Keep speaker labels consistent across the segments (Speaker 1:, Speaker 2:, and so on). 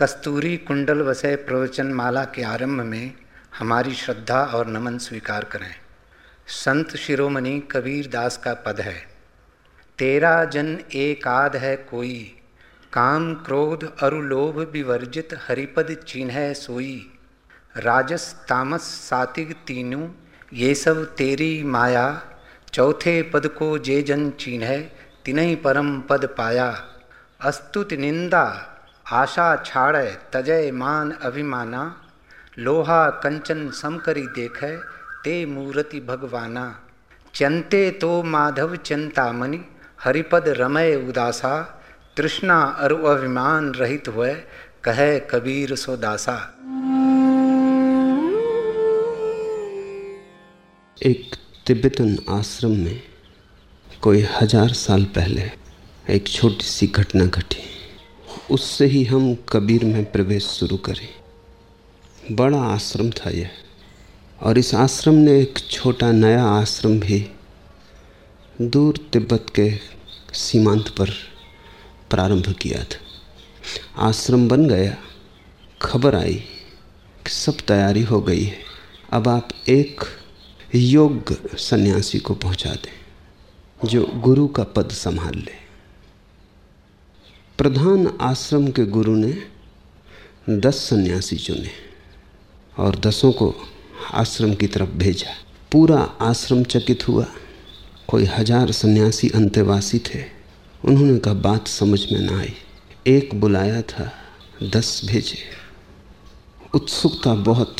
Speaker 1: कस्तूरी कुंडल वसय प्रवचन माला के आरंभ में हमारी श्रद्धा और नमन स्वीकार करें। संत शिरोमणि कबीर दास का पद है। तेरा जन एकाद है कोई, काम क्रोध अरुलोभ विवर्जित हरिपद चिन्ह सोई। राजस तामस सातिग तीनों, ये सब तेरी माया, चौथे पद को जे जन चिन्ह तिनही परम पद पाया। अस्तुत निंदा आशा छाड़े तजय मान अभिमाना। लोहा कंचन समकरी देख, ते मूर्ति भगवाना। चंते तो माधव चिंता मणि हरिपद रमय उदासा। तृष्णा अरु अभिमान रहित हुए कहे कबीर सो दासा।
Speaker 2: एक तिब्बतन आश्रम में कोई हज़ार साल पहले एक छोटी सी घटना घटी। उससे ही हम कबीर में प्रवेश शुरू करें। बड़ा आश्रम था यह। और इस आश्रम ने एक छोटा नया आश्रम भी दूर तिब्बत के सीमांत पर प्रारंभ किया था। आश्रम बन गया। खबर आई कि सब तैयारी हो गई है। अब आप एक योग्य सन्यासी को पहुँचा दें, जो गुरु का पद संभाल ले। प्रधान आश्रम के गुरु ने दस सन्यासी चुने और दसों को आश्रम की तरफ़ भेजा। पूरा आश्रम चकित हुआ। कोई हज़ार सन्यासी अंत्यवासी थे। उन्होंने कहा, बात समझ में ना आई। एक बुलाया था, दस भेजे। उत्सुकता बहुत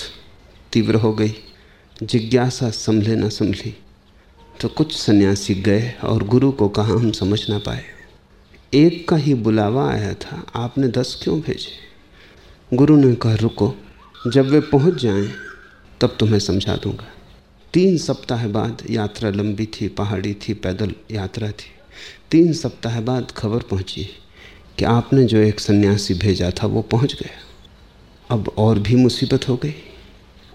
Speaker 2: तीव्र हो गई। जिज्ञासा संभले न संभली। तो कुछ सन्यासी गए और गुरु को कहा, हम समझ ना पाए। एक का ही बुलावा आया था, आपने दस क्यों भेजे? गुरु ने कहा, रुको, जब वे पहुँच जाएँ, तब तुम्हें समझा दूँगा। तीन सप्ताह बाद यात्रा लंबी थी, पहाड़ी थी, पैदल यात्रा थी। तीन सप्ताह बाद खबर पहुँची कि आपने जो एक सन्यासी भेजा था, वो पहुँच गया। अब और भी मुसीबत हो गई।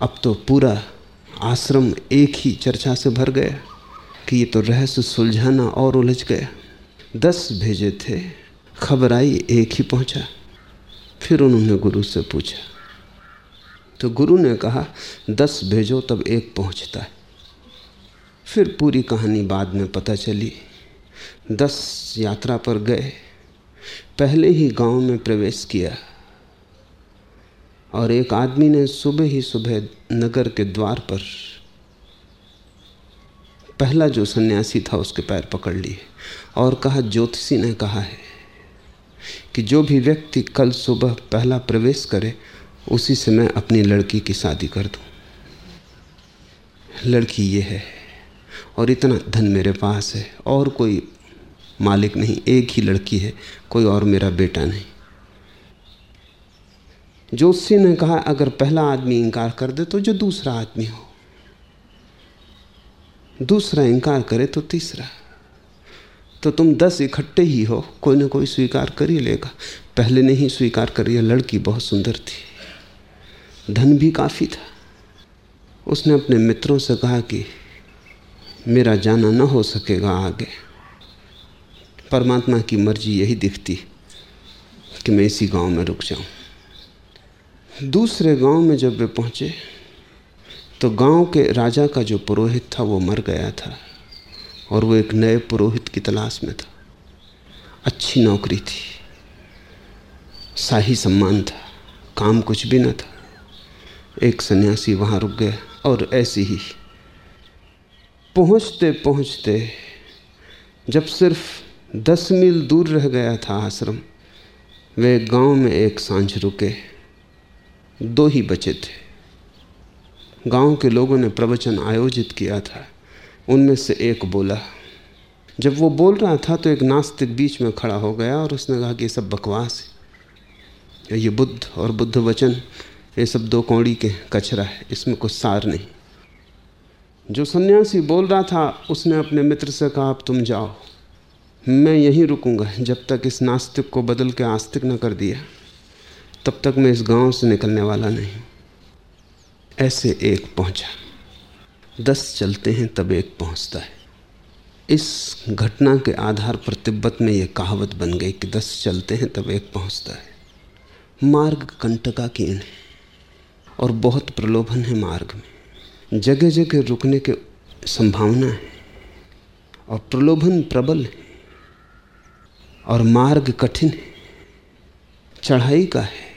Speaker 2: अब तो पूरा आश्रम एक ही चर्चा से भर गया कि ये तो रहस्य सुलझाना और उलझ गया। दस भेजे थे। खबर आई एक ही पहुँचा। फिर उन्होंने गुरु से पूछा। तो गुरु ने कहा, दस भेजो तब एक पहुँचता है। फिर पूरी कहानी बाद में पता चली। दस यात्रा पर गए। पहले ही गाँव में प्रवेश किया। और एक आदमी ने सुबह ही सुबह नगर के द्वार पर, पहला जो सन्यासी था उसके पैर पकड़ लिए। और कहा, ज्योतिषी ने कहा है कि जो भी व्यक्ति कल सुबह पहला प्रवेश करे, उसी से मैं अपनी लड़की की शादी कर दूँ। लड़की ये है, और इतना धन मेरे पास है, और कोई मालिक नहीं, एक ही लड़की है, कोई और मेरा बेटा नहीं। ज्योतिषी ने कहा, अगर पहला आदमी इंकार कर दे तो जो दूसरा आदमी हो। दूसरा इनकार करे तो तीसरा। तो तुम दस इकट्ठे ही हो। कोई ना कोई स्वीकार कर ही लेगा। पहले ने ही स्वीकार कर लिया लड़की बहुत सुंदर थी। धन भी काफ़ी था। उसने अपने मित्रों से कहा कि मेरा जाना न हो सकेगा आगे। परमात्मा की मर्ज़ी यही दिखती कि मैं इसी गाँव में रुक जाऊँ। दूसरे गाँव में जब वे पहुँचे तो गाँव के राजा का जो पुरोहित था, वो मर गया था। और वो एक नए पुरोहित की तलाश में था। अच्छी नौकरी थी। शाही सम्मान था। काम कुछ भी न था। एक सन्यासी वहाँ रुक गया और ऐसे ही पहुँचते पहुँचते जब सिर्फ़ दस मील दूर रह गया था आश्रम, वे गाँव में एक साँझ रुके। दो ही बचे थे। गाँव के लोगों ने प्रवचन आयोजित किया था। उनमें से एक बोला, जब वो बोल रहा था तो एक नास्तिक बीच में खड़ा हो गया और उसने कहा कि ये सब बकवास है। ये बुद्ध और बुद्ध वचन, ये सब दो कौड़ी के कचरा है, इसमें कुछ सार नहीं। जो सन्यासी बोल रहा था, उसने अपने मित्र से कहा, अब तुम जाओ, मैं यहीं रुकूँगा, जब तक इस नास्तिक को बदल के आस्तिक न कर दिया, तब तक मैं इस गाँव से निकलने वाला नहीं। ऐसे एक पहुँचा। दस चलते हैं, तब एक पहुँचता है। इस घटना के आधार पर तिब्बत में यह कहावत बन गई कि दस चलते हैं, तब एक पहुँचता है। मार्ग कंटका की है और बहुत प्रलोभन है मार्ग में। जगह जगह रुकने के संभावना है और प्रलोभन प्रबल है और मार्ग कठिन है। चढ़ाई का है।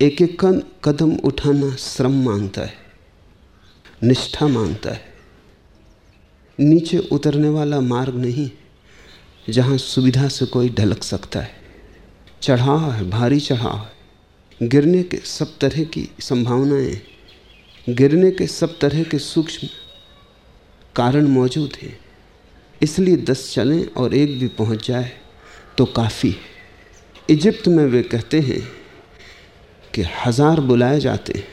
Speaker 2: एक एक कदम उठाना श्रम माँगता है। निष्ठा माँगता है। नीचे उतरने वाला मार्ग नहीं, जहाँ सुविधा से कोई ढलक सकता है। चढ़ाव है, भारी चढ़ाव है। गिरने के सब तरह की संभावनाएँ गिरने के सब तरह के सूक्ष्म कारण मौजूद हैं। इसलिए दस चलें और एक भी पहुँच जाए तो काफ़ी है। इजिप्त में वे कहते हैं कि हज़ार बुलाए जाते हैं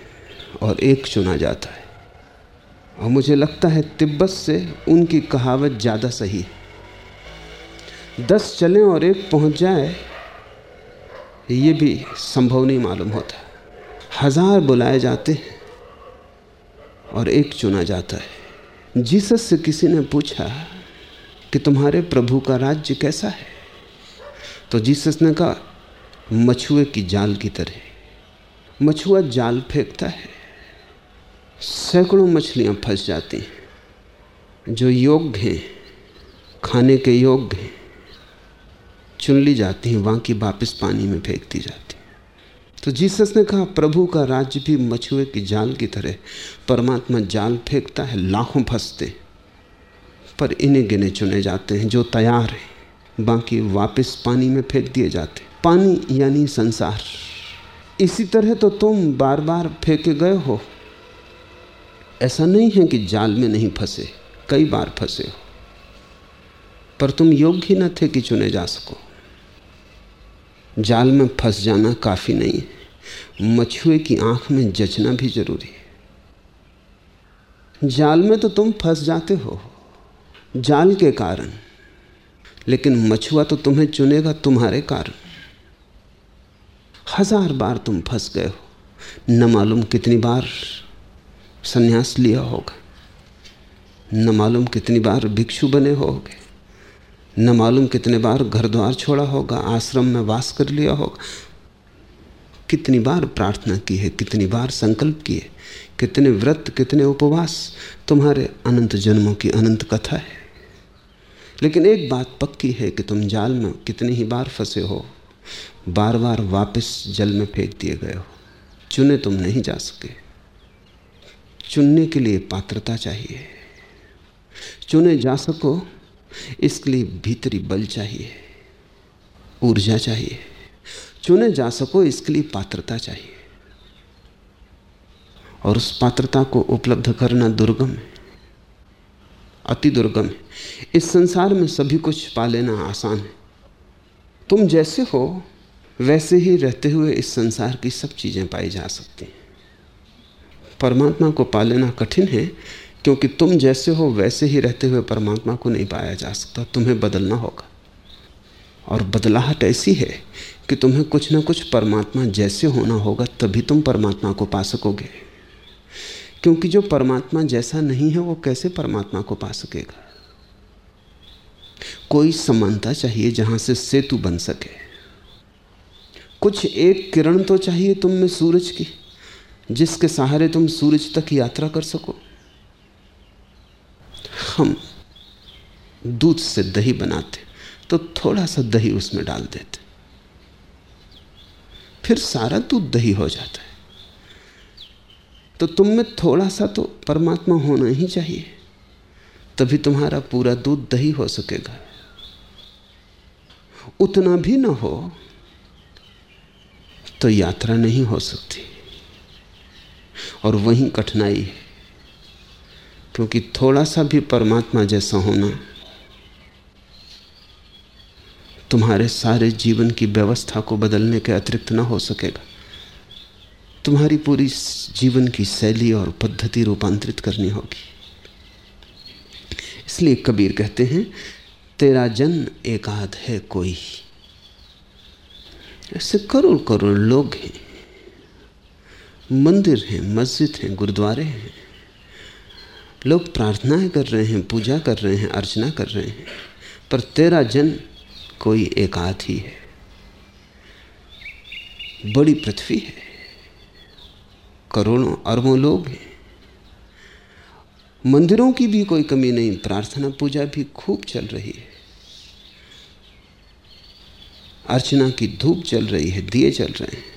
Speaker 2: और एक चुना जाता है। और मुझे लगता है तिब्बत से उनकी कहावत ज़्यादा सही है। दस चलें और एक पहुँच जाए, ये भी संभव नहीं मालूम होता। हज़ार बुलाए जाते हैं और एक चुना जाता है। जीसस से किसी ने पूछा कि तुम्हारे प्रभु का राज्य कैसा है? तो जीसस ने कहा, मछुए की जाल की तरह। मछुआ जाल फेंकता है। सैकड़ों मछलियाँ फंस जाती हैं, जो योग्य हैं, खाने के योग्य हैं, चुन ली जाती हैं, वहाँ की वापस पानी में फेंक दी जाती तो जीसस ने कहा, प्रभु का राज्य भी मछुए की जाल की तरह, परमात्मा जाल फेंकता है, लाखों फंसते पर इन्हें गिने चुने जाते हैं, जो तैयार हैं, बाकी वापस पानी में फेंक दिए जाते पानी यानी संसार। इसी तरह तो तुम बार बार फेंके गए हो ऐसा नहीं है कि जाल में नहीं फंसे, कई बार फंसे। हो पर तुम योग्य ही न थे कि चुने जा सको। जाल में फंस जाना काफ़ी नहीं है। मछुए की आँख में जचना भी ज़रूरी है। जाल में तो तुम फंस जाते हो, जाल के कारण। लेकिन मछुआ तो तुम्हें चुनेगा तुम्हारे कारण। हज़ार बार तुम फंस गए हो, न मालूम कितनी बार। संन्यास लिया होगा। न मालूम कितनी बार भिक्षु बने होगे, न मालूम कितने बार घर द्वार छोड़ा होगा, आश्रम में वास कर लिया होगा। कितनी बार प्रार्थना की है, कितनी बार संकल्प किए कितने व्रत, कितने उपवास, तुम्हारे अनंत जन्मों की अनंत कथा है। लेकिन एक बात पक्की है कि तुम जाल में कितनी ही बार फंसे हो बार बार वापस जल में फेंक दिए गए हो, चुने तुम नहीं जा सके। चुनने के लिए पात्रता चाहिए। चुने जा सको, इसके लिए भीतरी बल चाहिए, ऊर्जा चाहिए। चुने जा सको, इसके लिए पात्रता चाहिए। और उस पात्रता को उपलब्ध करना दुर्गम है, अति दुर्गम है। इस संसार में सभी कुछ पा लेना आसान है। तुम जैसे हो, वैसे ही रहते हुए इस संसार की सब चीज़ें पाई जा सकती हैं। परमात्मा को पा लेना कठिन है, क्योंकि तुम जैसे हो, वैसे ही रहते हुए परमात्मा को नहीं पाया जा सकता। तुम्हें बदलना होगा। और बदलाहट ऐसी है कि तुम्हें कुछ ना कुछ परमात्मा जैसे होना होगा, तभी तुम परमात्मा को पा सकोगे। क्योंकि जो परमात्मा जैसा नहीं है, वो कैसे परमात्मा को पा सकेगा? कोई समानता चाहिए जहाँ से सेतु बन सके। कुछ एक किरण तो चाहिए तुम में सूरज की। जिसके सहारे तुम सूरज तक यात्रा कर सको। हम दूध से दही बनाते तो थोड़ा सा दही उसमें डाल देते। फिर सारा दूध दही हो जाता है। तो तुम में थोड़ा सा तो परमात्मा होना ही चाहिए। तभी तुम्हारा पूरा दूध दही हो सकेगा। उतना भी ना हो तो यात्रा नहीं हो सकती। और वहीं कठिनाई है। क्योंकि थोड़ा सा भी परमात्मा जैसा होना, तुम्हारे सारे जीवन की व्यवस्था को बदलने के अतिरिक्त ना हो सकेगा। तुम्हारी पूरी जीवन की शैली और पद्धति रूपांतरित करनी होगी। इसलिए कबीर कहते हैं, तेरा जन्म एकाध है कोई। ऐसे करोड़ करोड़ लोग हैं। मंदिर हैं, मस्जिद हैं, गुरुद्वारे हैं। लोग प्रार्थनाएँ कर रहे हैं, पूजा कर रहे हैं, अर्चना कर रहे हैं, पर तेरा जन कोई एकाध ही है। बड़ी पृथ्वी है, करोड़ों अरबों लोग हैं। मंदिरों की भी कोई कमी नहीं, प्रार्थना पूजा भी खूब चल रही है। अर्चना की धूप चल रही है, दिए चल रहे हैं।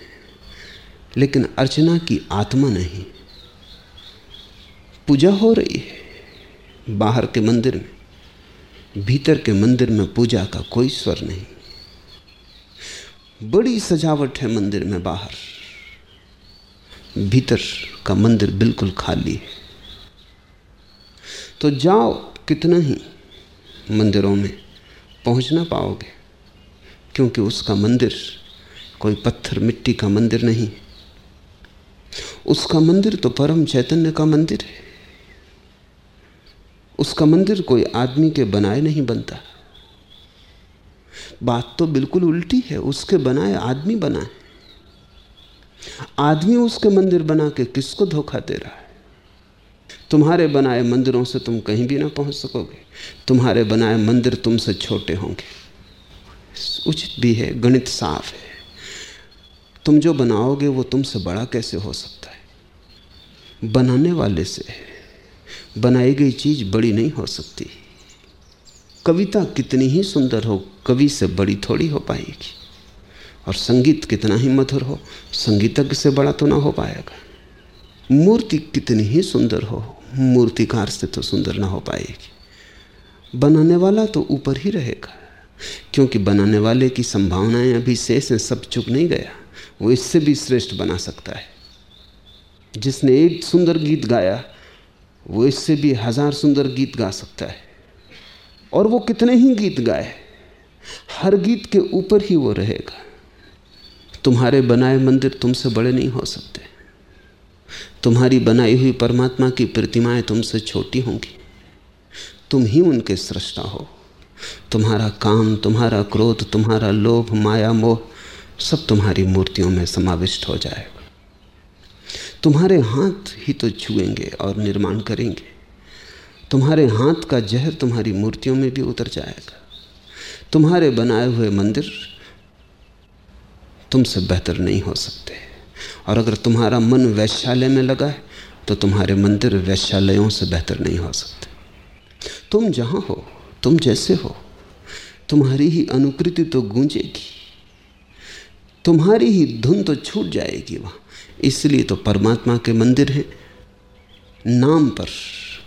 Speaker 2: लेकिन अर्चना की आत्मा नहीं। पूजा हो रही है। बाहर के मंदिर में, भीतर के मंदिर में पूजा का कोई स्वर नहीं। बड़ी सजावट है मंदिर में बाहर। भीतर का मंदिर बिल्कुल खाली है। तो जाओ कितना ही मंदिरों में पहुँच ना पाओगे, क्योंकि उसका मंदिर कोई पत्थर मिट्टी का मंदिर नहीं उसका मंदिर तो परम चैतन्य का मंदिर है। उसका मंदिर कोई आदमी के बनाए नहीं बनता। बात तो बिल्कुल उल्टी है, उसके बनाए आदमी बनाए। आदमी उसके मंदिर बना के किसको धोखा दे रहा है? तुम्हारे बनाए मंदिरों से तुम कहीं भी ना पहुँच सकोगे। तुम्हारे बनाए मंदिर तुमसे छोटे होंगे। उचित भी है, गणित साफ़ है। तुम जो बनाओगे वो तुमसे बड़ा कैसे हो सकता बनाने वाले से बनाई गई चीज़ बड़ी नहीं हो सकती। कविता कितनी ही सुंदर हो, कवि से बड़ी थोड़ी हो पाएगी। और संगीत कितना ही मधुर हो, संगीतज्ञ से बड़ा तो ना हो पाएगा। मूर्ति कितनी ही सुंदर हो, मूर्तिकार से तो सुंदर ना हो पाएगी। बनाने वाला तो ऊपर ही रहेगा, क्योंकि बनाने वाले की संभावनाएँ अभी शेष हैं, सब चुक नहीं गया। वो इससे भी श्रेष्ठ बना सकता है। जिसने एक सुंदर गीत गाया, वो इससे भी हज़ार सुंदर गीत गा सकता है। और वो कितने ही गीत गाए, हर गीत के ऊपर ही वो रहेगा। तुम्हारे बनाए मंदिर तुमसे बड़े नहीं हो सकते। तुम्हारी बनाई हुई परमात्मा की प्रतिमाएँ तुमसे छोटी होंगी। तुम ही उनके सृष्टा हो। तुम्हारा काम, तुम्हारा क्रोध, तुम्हारा लोभ, माया, मोह सब तुम्हारी मूर्तियों में समाविष्ट हो जाएगा। तुम्हारे हाथ ही तो छुएँगे और निर्माण करेंगे। तुम्हारे हाथ का जहर तुम्हारी मूर्तियों में भी उतर जाएगा। तुम्हारे बनाए हुए मंदिर तुमसे बेहतर नहीं हो सकते। और अगर तुम्हारा मन वैश्यालय में लगा है तो तुम्हारे मंदिर वैश्यालयों से बेहतर नहीं हो सकते। तुम जहाँ हो, तुम जैसे हो, तुम्हारी ही अनुकृति तो गूंजेगी। तुम्हारी ही धुन तो छूट जाएगी वहाँ। इसलिए तो परमात्मा के मंदिर हैं। नाम पर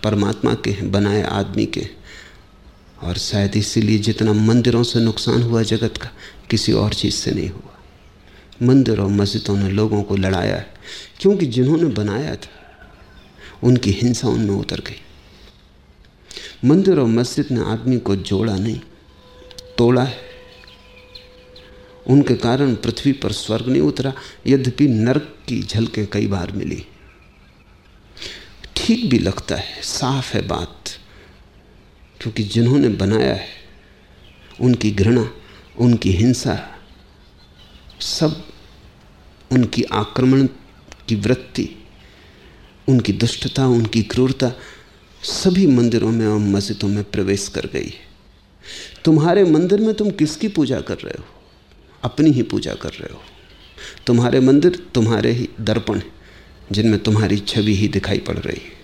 Speaker 2: परमात्मा के हैं, बनाए आदमी के। और शायद इसीलिए जितना मंदिरों से नुकसान हुआ जगत का, किसी और चीज़ से नहीं हुआ। मंदिर और मस्जिदों ने लोगों को लड़ाया है, क्योंकि जिन्होंने बनाया था, उनकी हिंसा उनमें उतर गई। मंदिर और मस्जिद ने आदमी को जोड़ा नहीं, तोड़ा है। उनके कारण पृथ्वी पर स्वर्ग नहीं उतरा, यद्यपि नरक की झलकें कई बार मिली। ठीक भी लगता है, साफ़ है बात, क्योंकि जिन्होंने बनाया है, उनकी घृणा, उनकी हिंसा, सब उनकी आक्रमण की वृत्ति, उनकी दुष्टता, उनकी क्रूरता, सभी मंदिरों में और मस्जिदों में प्रवेश कर गई है। तुम्हारे मंदिर में तुम किसकी पूजा कर रहे हो? अपनी ही पूजा कर रहे हो। तुम्हारे मंदिर तुम्हारे ही दर्पण जिनमें तुम्हारी छवि ही दिखाई पड़ रही है।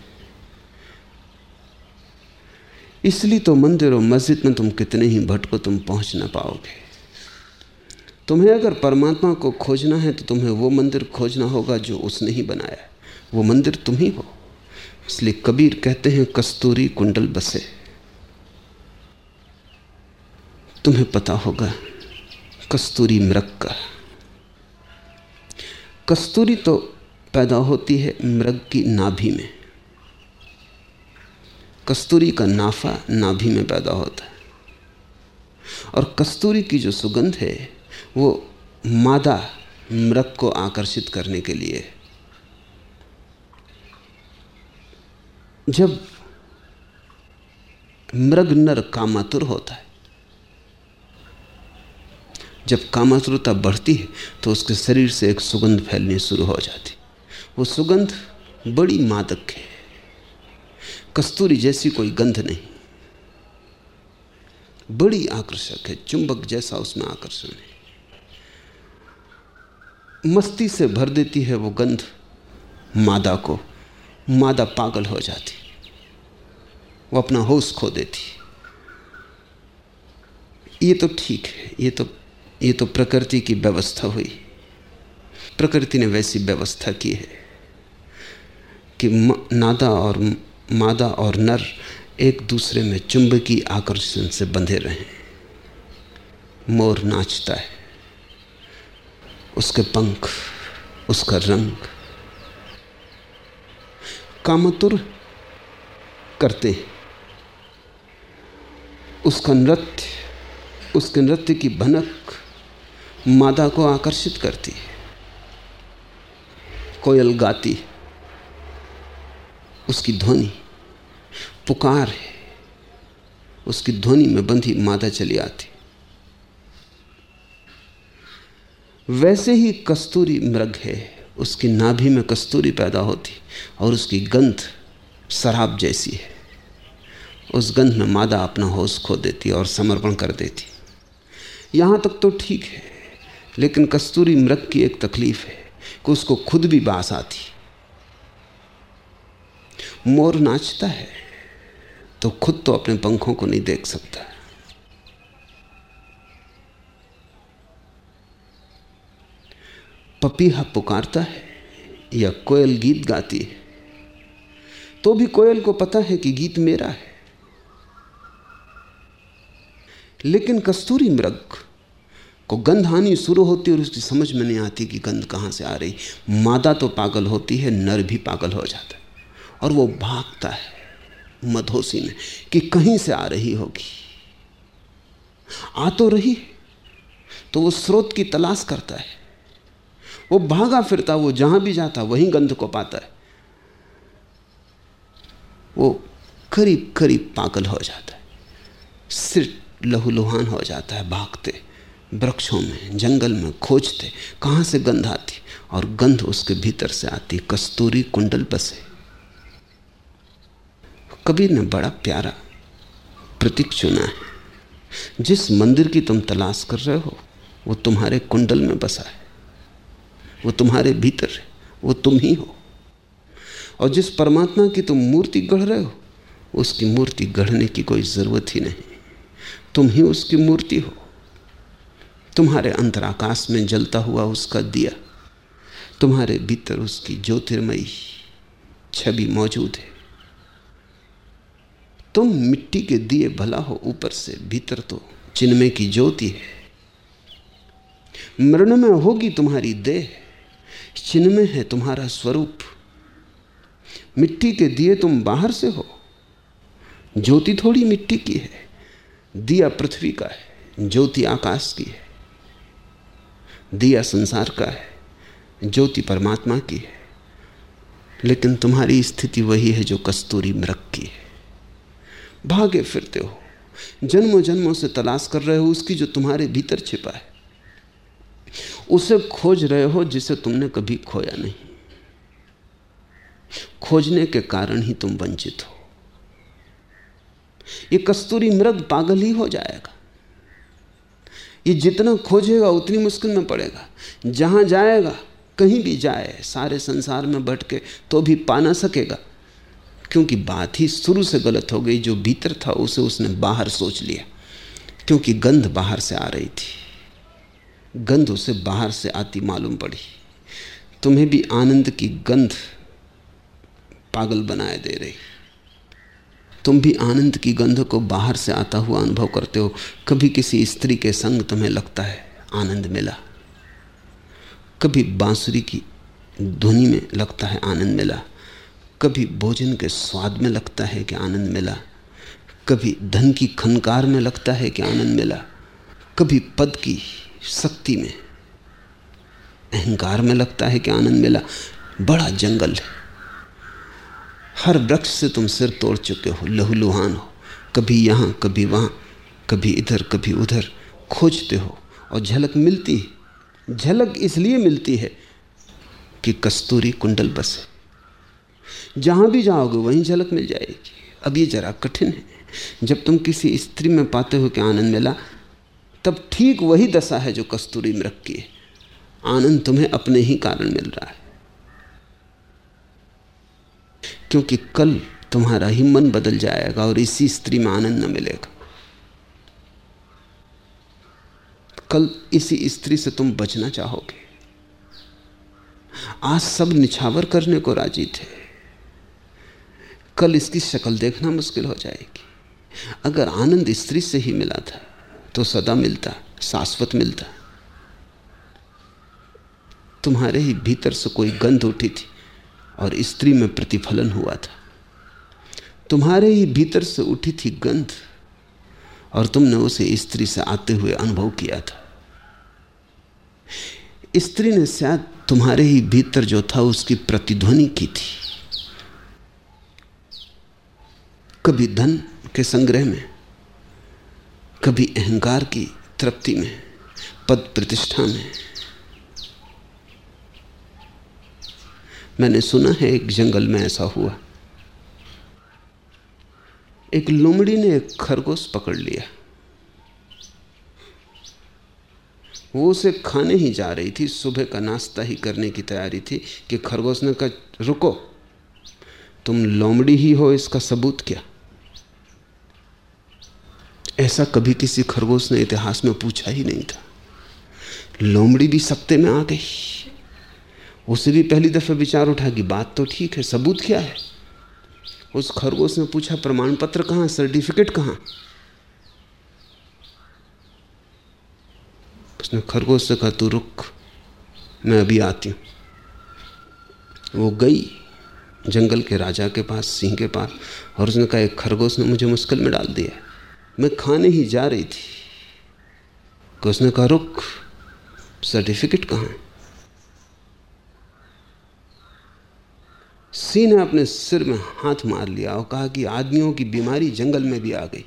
Speaker 2: इसलिए तो मंदिर और मस्जिद में तुम कितने ही भटको तुम पहुँच ना पाओगे। तुम्हें अगर परमात्मा को खोजना है तो तुम्हें वो मंदिर खोजना होगा जो उसने ही बनाया है। वो मंदिर तुम ही हो। इसलिए कबीर कहते हैं, कस्तूरी कुंडल बसे। तुम्हें पता होगा कस्तूरी मृग का। कस्तूरी तो पैदा होती है मृग की नाभि में। कस्तूरी का नाफा नाभि में पैदा होता है। और कस्तूरी की जो सुगंध है, वो मादा मृग को आकर्षित करने के लिए। जब मृग नर कामातुर होता है जब कामातुरता बढ़ती है तो उसके शरीर से एक सुगंध फैलनी शुरू हो जाती वो सुगंध बड़ी मादक है। कस्तूरी जैसी कोई गंध नहीं। बड़ी आकर्षक है, चुंबक जैसा उसमें आकर्षण है। मस्ती से भर देती है वो गंध, मादा को। मादा पागल हो जाती वो अपना होश खो देती ये तो ठीक है, ये तो ये तो प्रकृति की व्यवस्था हुई। प्रकृति ने वैसी व्यवस्था की है कि नादा और मादा और नर एक दूसरे में चुंबकीय आकर्षण से बंधे रहे। मोर नाचता है। उसके पंख, उसका रंग कामतुर करते हैं। उसका नृत्य, उसके नृत्य की भनक मादा को आकर्षित करती है। कोयल गाती है। उसकी ध्वनि पुकार है। उसकी ध्वनि में बंधी मादा चली आती वैसे ही कस्तूरी मृग है। उसकी नाभि में कस्तूरी पैदा होती और उसकी गंध शराब जैसी है। उस गंध में मादा अपना होश खो देती और समर्पण कर देती यहाँ तक तो ठीक है। लेकिन कस्तूरी मृग की एक तकलीफ़ है कि उसको खुद भी बास आती। मोर नाचता है तो खुद तो अपने पंखों को नहीं देख सकता। पपीहा पुकारता है या कोयल गीत गाती है तो भी कोयल को पता है कि गीत मेरा है। लेकिन कस्तूरी मृग को गंध आनी शुरू होती है और उसकी समझ में नहीं आती कि गंध कहाँ से आ रही। मादा तो पागल होती है, नर भी पागल हो जाता है। और वो भागता है मधोसी में कि कहीं से आ रही होगी। आ तो रही तो वो स्रोत की तलाश करता है। वो भागा फिरता, वो जहाँ भी जाता, वहीं गंध को पाता है। वो करीब करीब पागल हो जाता है। सिर लहूलुहान हो जाता है, भागते। वृक्षों में, जंगल में खोजते, कहाँ से गंध आती? और गंध उसके भीतर से आती, कस्तूरी कुंडल बसे। कबीर ने बड़ा प्यारा प्रतीक चुना है। जिस मंदिर की तुम तलाश कर रहे हो, वो तुम्हारे कुंडल में बसा है। वो तुम्हारे भीतर है, वो तुम ही हो। और जिस परमात्मा की तुम मूर्ति गढ़ रहे हो, उसकी मूर्ति गढ़ने की कोई ज़रूरत ही नहीं। तुम ही उसकी मूर्ति हो। तुम्हारे अंतराकाश में जलता हुआ उसका दिया, तुम्हारे भीतर उसकी ज्योतिर्मयी छवि मौजूद है। तुम मिट्टी के दिए भला हो, ऊपर से भीतर तो चिन्मय की ज्योति है। मरण में होगी तुम्हारी देह, चिन्मय है तुम्हारा स्वरूप। मिट्टी के दिए तुम बाहर से हो, ज्योति थोड़ी मिट्टी की है, दिया पृथ्वी का है, ज्योति आकाश की है। दिया संसार का है, ज्योति परमात्मा की है। लेकिन तुम्हारी स्थिति वही है जो कस्तूरी मृग की है। भागे फिरते हो जन्मों जन्मों से तलाश कर रहे हो, उसकी जो तुम्हारे भीतर छिपा है। उसे खोज रहे हो जिसे तुमने कभी खोया नहीं। खोजने के कारण ही तुम वंचित हो। ये कस्तूरी मृग पागल ही हो जाएगा। ये जितना खोजेगा, उतनी मुश्किल में पड़ेगा। जहाँ जाएगा, कहीं भी जाए, सारे संसार में भटके तो भी पा ना सकेगा। क्योंकि बात ही शुरू से गलत हो गई, जो भीतर था, उसे उसने बाहर सोच लिया। क्योंकि गंध बाहर से आ रही थी। गंध उसे बाहर से आती मालूम पड़ी। तुम्हें भी आनंद की गंध पागल बनाए दे रही। तुम भी आनंद की गंध को बाहर से आता हुआ अनुभव करते हो। कभी किसी स्त्री के संग तुम्हें लगता है आनंद मिला। कभी बांसुरी की ध्वनि में लगता है आनंद मिला। कभी भोजन के स्वाद में लगता है कि आनंद मिला। कभी धन की खनकार में लगता है कि आनंद मिला। कभी पद की शक्ति में, अहंकार में लगता है कि आनंद मिला। बड़ा जंगल है। हर वृक्ष से तुम सिर तोड़ चुके हो, लहूलुहान हो। कभी यहाँ, कभी वहाँ, कभी इधर, कभी उधर खोजते हो और झलक मिलती है। झलक इसलिए मिलती है कि कस्तूरी कुंडल बसे जहाँ भी जाओगे वहीं झलक मिल जाएगी। अब ये जरा कठिन है। जब तुम किसी स्त्री में पाते हो कि आनंद मिला, तब ठीक वही दशा है जो कस्तूरी में रखी है। आनंद तुम्हें अपने ही कारण मिल रहा है। क्योंकि कल तुम्हारा ही मन बदल जाएगा और इसी स्त्री में आनंद न मिलेगा। कल इसी स्त्री से तुम बचना चाहोगे। आज सब निछावर करने को राज़ी थे। कल इसकी शक्ल देखना मुश्किल हो जाएगी। अगर आनंद स्त्री से ही मिला था तो सदा मिलता, शाश्वत मिलता। तुम्हारे ही भीतर से कोई गंध उठी थी। और स्त्री में प्रतिफलन हुआ था। तुम्हारे ही भीतर से उठी थी गंध और तुमने उसे स्त्री से आते हुए अनुभव किया था। स्त्री ने शायद तुम्हारे ही भीतर जो था उसकी प्रतिध्वनि की थी। कभी धन के संग्रह में, कभी अहंकार की तृप्ति में, पद प्रतिष्ठा में मैंने सुना है एक जंगल में ऐसा हुआ। एक लोमड़ी ने एक खरगोश पकड़ लिया। वो उसे खाने ही जा रही थी, सुबह का नाश्ता ही करने की तैयारी थी कि खरगोश ने कहा, रुको, तुम लोमड़ी ही हो, इसका सबूत क्या? ऐसा कभी किसी खरगोश ने इतिहास में पूछा ही नहीं था। लोमड़ी भी सत्ते में आ गई। उसे भी पहली दफे विचार उठा कि बात तो ठीक है, सबूत क्या है? उस खरगोश ने पूछा प्रमाण पत्र कहाँ, सर्टिफिकेट कहाँ? उसने खरगोश से कहा, तू रुक, मैं अभी आती हूँ। वो गई जंगल के राजा के पास, सिंह के पास, और उसने कहा, एक खरगोश ने मुझे मुश्किल में डाल दिया मैं खाने ही जा रही थी। कि उसने कहा, रुक, सर्टिफिकेट कहाँ है? सिंह ने अपने सिर में हाथ मार लिया और कहा कि आदमियों की बीमारी जंगल में भी आ गई।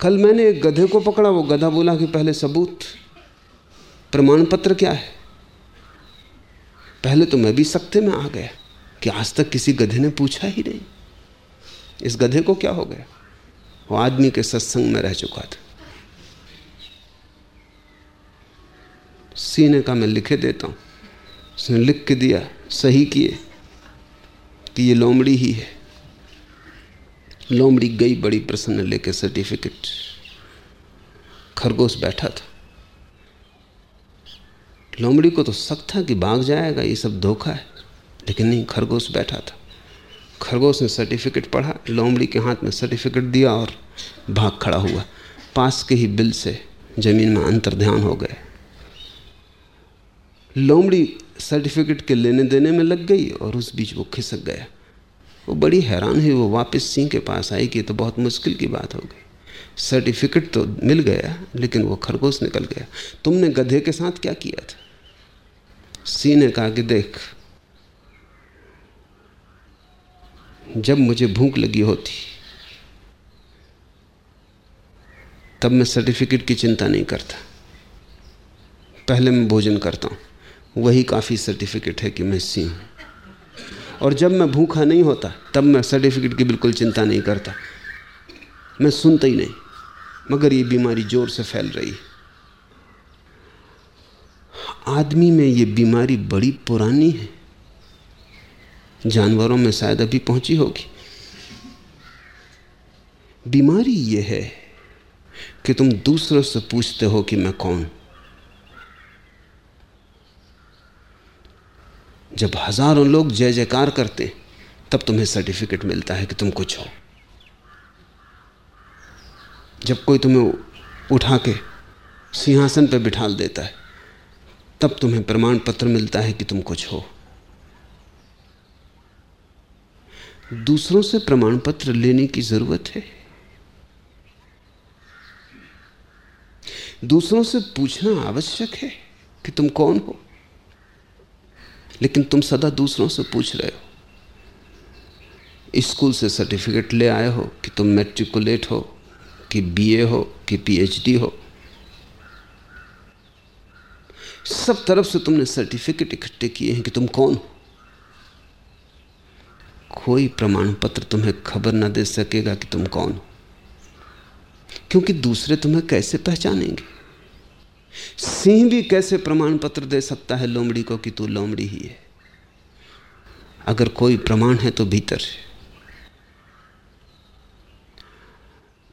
Speaker 2: कल मैंने एक गधे को पकड़ा, वो गधा बोला कि पहले सबूत, प्रमाण पत्र क्या है? पहले तो मैं भी सख्ते में आ गया कि आज तक किसी गधे ने पूछा ही नहीं। इस गधे को क्या हो गया? वो आदमी के सत्संग में रह चुका था। सीने का मैं लिखे देता हूँ। उसने लिख के दिया, सही किए कि ये लोमड़ी ही है। लोमड़ी गई बड़ी प्रसन्न लेके सर्टिफिकेट खरगोश बैठा था। लोमड़ी को तो शक था कि भाग जाएगा, ये सब धोखा है। लेकिन नहीं, खरगोश बैठा था। खरगोश ने सर्टिफिकेट पढ़ा, लोमड़ी के हाथ में सर्टिफिकेट दिया और भाग खड़ा हुआ। पास के ही बिल से ज़मीन में अंतर ध्यान हो गए। लोमड़ी सर्टिफिकेट के लेने देने में लग गई और उस बीच वो खिसक गया। वो बड़ी हैरान हुई, वो वापस सिंह के पास आई कि तो बहुत मुश्किल की बात हो गई। सर्टिफिकेट तो मिल गया, लेकिन वो खरगोश निकल गया। तुमने गधे के साथ क्या किया था? सिंह ने कहा कि देख, जब मुझे भूख लगी होती, तब मैं सर्टिफिकेट की चिंता नहीं करता। पहले मैं भोजन करता हूँ। वही काफ़ी सर्टिफिकेट है कि मैं सी हूँ। और जब मैं भूखा नहीं होता, तब मैं सर्टिफिकेट की बिल्कुल चिंता नहीं करता। मैं सुनता ही नहीं, मगर ये बीमारी ज़ोर से फैल रही है। आदमी में ये बीमारी बड़ी पुरानी है। जानवरों में शायद अभी पहुँची होगी। बीमारी ये है कि तुम दूसरों से पूछते हो कि मैं कौन? जब हज़ारों लोग जय जयकार करते, तब तुम्हें सर्टिफिकेट मिलता है कि तुम कुछ हो। जब कोई तुम्हें उठा के सिंहासन पर बिठाल देता है, तब तुम्हें प्रमाण पत्र मिलता है कि तुम कुछ हो। दूसरों से प्रमाण पत्र लेने की ज़रूरत है। दूसरों से पूछना आवश्यक है कि तुम कौन हो। लेकिन तुम सदा दूसरों से पूछ रहे हो। स्कूल से सर्टिफिकेट ले आए हो कि तुम मेट्रिकुलेट हो, कि बीए हो, कि पीएचडी हो। सब तरफ़ से तुमने सर्टिफिकेट इकट्ठे किए हैं कि तुम कौन हो। कोई प्रमाण पत्र तुम्हें खबर ना दे सकेगा कि तुम कौन हो। क्योंकि दूसरे तुम्हें कैसे पहचानेंगे? सिंह भी कैसे प्रमाण पत्र दे सकता है लोमड़ी को कि तू लोमड़ी ही है? अगर कोई प्रमाण है तो भीतर है।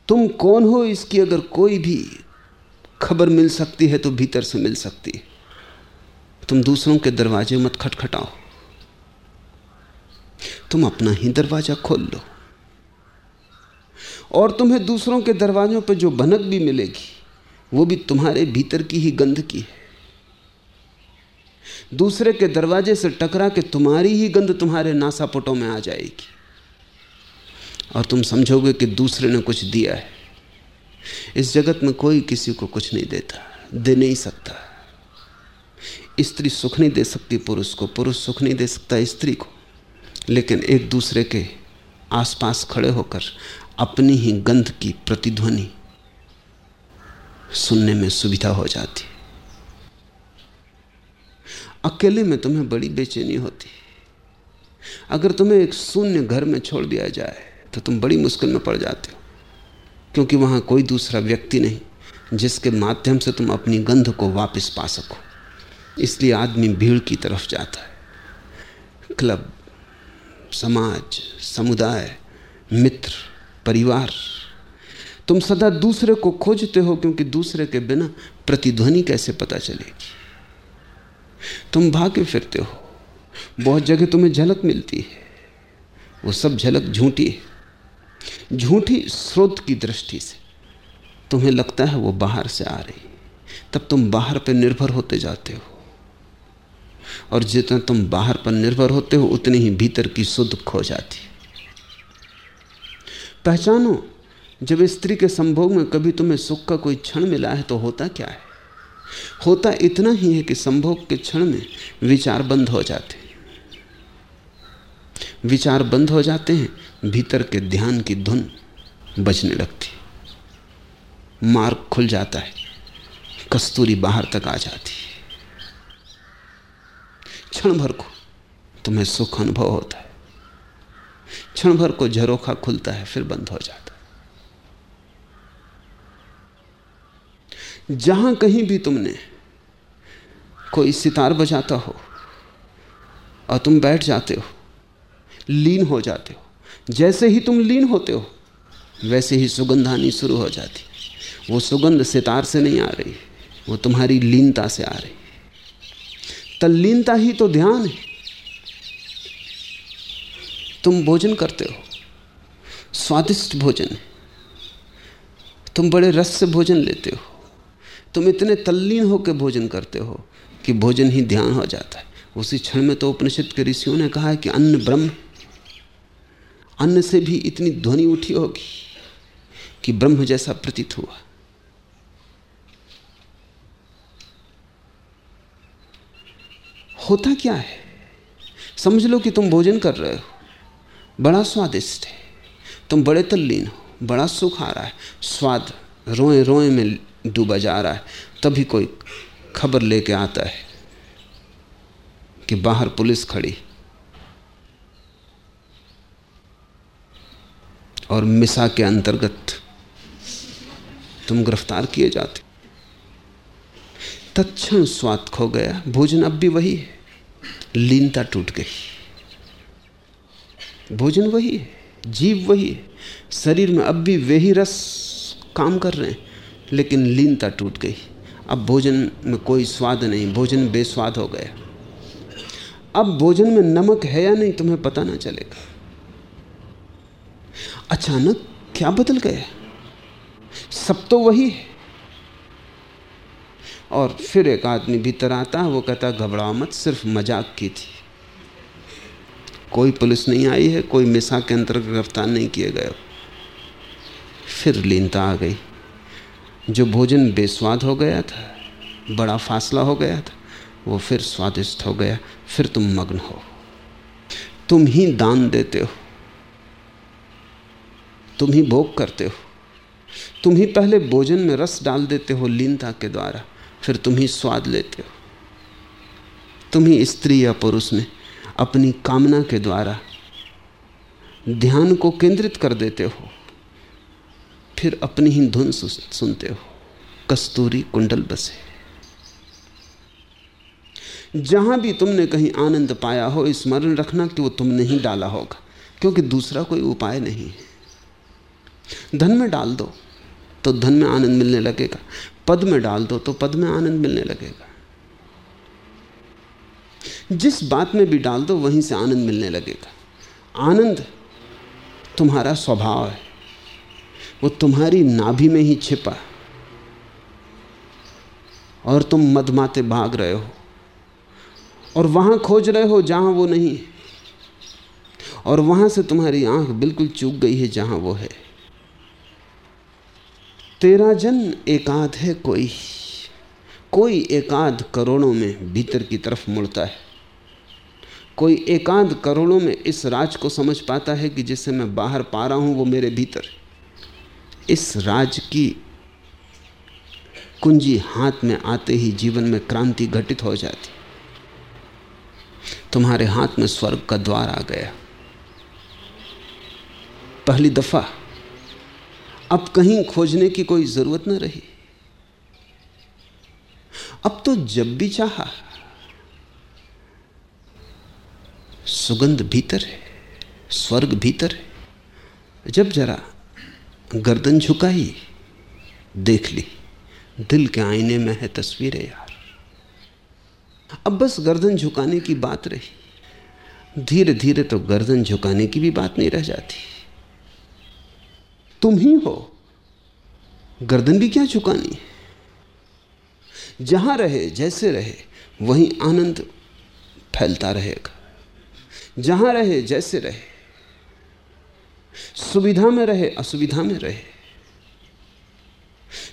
Speaker 2: तुम कौन हो इसकी अगर कोई भी खबर मिल सकती है तो भीतर से मिल सकती है। तुम दूसरों के दरवाजे मत खटखटाओ। तुम अपना ही दरवाज़ा खोल लो। और तुम्हें दूसरों के दरवाजों पर जो भनक भी मिलेगी वो भी तुम्हारे भीतर की ही गंध की है। दूसरे के दरवाजे से टकरा के तुम्हारी ही गंध तुम्हारे नासापुटों में आ जाएगी। और तुम समझोगे कि दूसरे ने कुछ दिया है। इस जगत में कोई किसी को कुछ नहीं देता, दे नहीं सकता। स्त्री सुख नहीं दे सकती, पुरुष को पुरुष सुख नहीं दे सकता स्त्री को। लेकिन एक दूसरे के आसपास खड़े होकर अपनी ही गंध की प्रतिध्वनि सुनने में सुविधा हो जाती है। अकेले में तुम्हें बड़ी बेचैनी होती है। अगर तुम्हें एक शून्य घर में छोड़ दिया जाए तो तुम बड़ी मुश्किल में पड़ जाते हो। क्योंकि वहाँ कोई दूसरा व्यक्ति नहीं, जिसके माध्यम से तुम अपनी गंध को वापस पा सको। इसलिए आदमी भीड़ की तरफ़ जाता है। क्लब, समाज, समुदाय, मित्र, परिवार तुम सदा दूसरे को खोजते हो क्योंकि दूसरे के बिना प्रतिध्वनि कैसे पता चलेगी? तुम भागे फिरते हो। बहुत जगह तुम्हें झलक मिलती है। वो सब झलक झूठी है। झूठी स्रोत की दृष्टि से। तुम्हें लगता है वो बाहर से आ रही तब तुम बाहर पर निर्भर होते जाते हो। और जितना तुम बाहर पर निर्भर होते हो, उतनी ही भीतर की शुद्ध खो जाती पहचानो जब स्त्री के संभोग में कभी तुम्हें सुख का कोई क्षण मिला है तो होता क्या है? होता इतना ही है कि संभोग के क्षण में विचार बंद हो जाते विचार बंद हो जाते हैं, भीतर के ध्यान की धुन बजने लगती मार्ग खुल जाता है, कस्तूरी बाहर तक आ जाती क्षण भर को तुम्हें सुख अनुभव होता है। क्षण भर को झरोखा खुलता है, फिर बंद हो जाता जहाँ कहीं भी तुमने कोई सितार बजाता हो और तुम बैठ जाते हो, लीन हो जाते हो, जैसे ही तुम लीन होते हो, वैसे ही सुगंध आनी शुरू हो जाती। वो सुगंध सितार से नहीं आ रही, वो तुम्हारी लीनता से आ रही। तल्लीनता ही तो ध्यान है। तुम भोजन करते हो, स्वादिष्ट भोजन तुम बड़े रस से भोजन लेते हो। तुम इतने तल्लीन होकर भोजन करते हो कि भोजन ही ध्यान हो जाता है। उसी क्षण में तो उपनिषद के ऋषियों ने कहा है कि अन्न ब्रह्म, अन्न से भी इतनी ध्वनि उठी होगी कि ब्रह्म जैसा प्रतीत हुआ। होता क्या है? समझ लो कि तुम भोजन कर रहे हो, बड़ा स्वादिष्ट है। तुम बड़े तल्लीन हो, बड़ा सुख आ रहा है। स्वाद रोए रोए में डूबा जा रहा है। तभी कोई खबर लेके आता है कि बाहर पुलिस खड़ी। और मिसा के अंतर्गत तुम गिरफ़्तार किए जाते। तत्क्षण स्वाद खो गया। भोजन अब भी वही है। लीनता टूट गई। भोजन वही है। जीव वही है। शरीर में अब भी वे ही रस काम कर रहे हैं। लेकिन लीनता टूट गई। अब भोजन में कोई स्वाद नहीं, भोजन बेस्वाद हो गया। अब भोजन में नमक है या नहीं तुम्हें पता ना चलेगा। अचानक क्या बदल गया? सब तो वही है। और फिर एक आदमी भीतर आता है वो कहता, घबराओ मत, सिर्फ़ मज़ाक की थी। कोई पुलिस नहीं आई है, कोई मिसा के अंतर्गत गिरफ़्तार नहीं किए गए। फिर लीनता आ गई। जो भोजन बेस्वाद हो गया था, बड़ा फासला हो गया था, वो फिर स्वादिष्ट हो गया, फिर तुम मग्न हो। तुम ही दान देते हो। तुम ही भोग करते हो। तुम ही पहले भोजन में रस डाल देते हो लीनता के द्वारा, फिर तुम ही स्वाद लेते हो। तुम ही स्त्री या पुरुष में अपनी कामना के द्वारा ध्यान को केंद्रित कर देते हो। फिर अपनी ही धुन सुनते हो। कस्तूरी कुंडल बसे। जहाँ भी तुमने कहीं आनंद पाया हो स्मरण रखना कि वो तुमने ही डाला होगा, क्योंकि दूसरा कोई उपाय नहीं है। धन में डाल दो तो धन में आनंद मिलने लगेगा। पद में डाल दो तो पद में आनंद मिलने लगेगा। जिस बात में भी डाल दो, वहीं से आनंद मिलने लगेगा। आनंद तुम्हारा स्वभाव है। वो तुम्हारी नाभि में ही छिपा। और तुम मदमाते भाग रहे हो। और वहाँ खोज रहे हो जहाँ वो नहीं और वहाँ से तुम्हारी आँख बिल्कुल चूक गई है जहाँ वो है। तेरा जन एकाध है कोई। कोई एकाध करोड़ों में भीतर की तरफ़ मुड़ता है। कोई एकाध करोड़ों में इस राज को समझ पाता है कि जिसे मैं बाहर पा रहा हूँ वो मेरे भीतर इस राज की कुंजी हाथ में आते ही जीवन में क्रांति घटित हो जाती। तुम्हारे हाथ में स्वर्ग का द्वार आ गया। पहली दफ़ा अब कहीं खोजने की कोई ज़रूरत न रही। अब तो जब भी चाहा, सुगंध भीतर है, स्वर्ग भीतर है। जब जरा गर्दन झुकाई, देख ली। दिल के आईने में है तस्वीरें यार। अब बस गर्दन झुकाने की बात रही। धीरे धीरे तो गर्दन झुकाने की भी बात नहीं रह जाती। तुम ही हो। गर्दन भी क्या झुकानी जहाँ रहे, जैसे रहे, वहीं आनंद फैलता रहेगा। जहाँ रहे, जैसे रहे। सुविधा में रहे, असुविधा में रहे।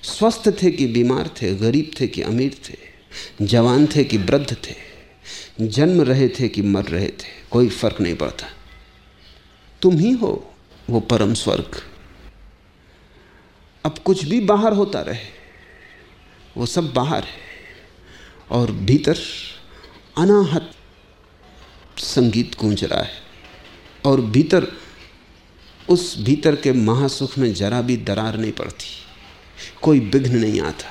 Speaker 2: स्वस्थ थे कि बीमार थे, गरीब थे कि अमीर थे, जवान थे कि वृद्ध थे, जन्म रहे थे कि मर रहे थे, कोई फ़र्क नहीं पड़ता। तुम ही हो वो परम स्वर्ग। अब कुछ भी बाहर होता रहे, वो सब बाहर है, और भीतर अनाहत संगीत गूंज रहा है, और भीतर उस भीतर के महासुख में जरा भी दरार नहीं पड़ती। कोई विघ्न नहीं आता।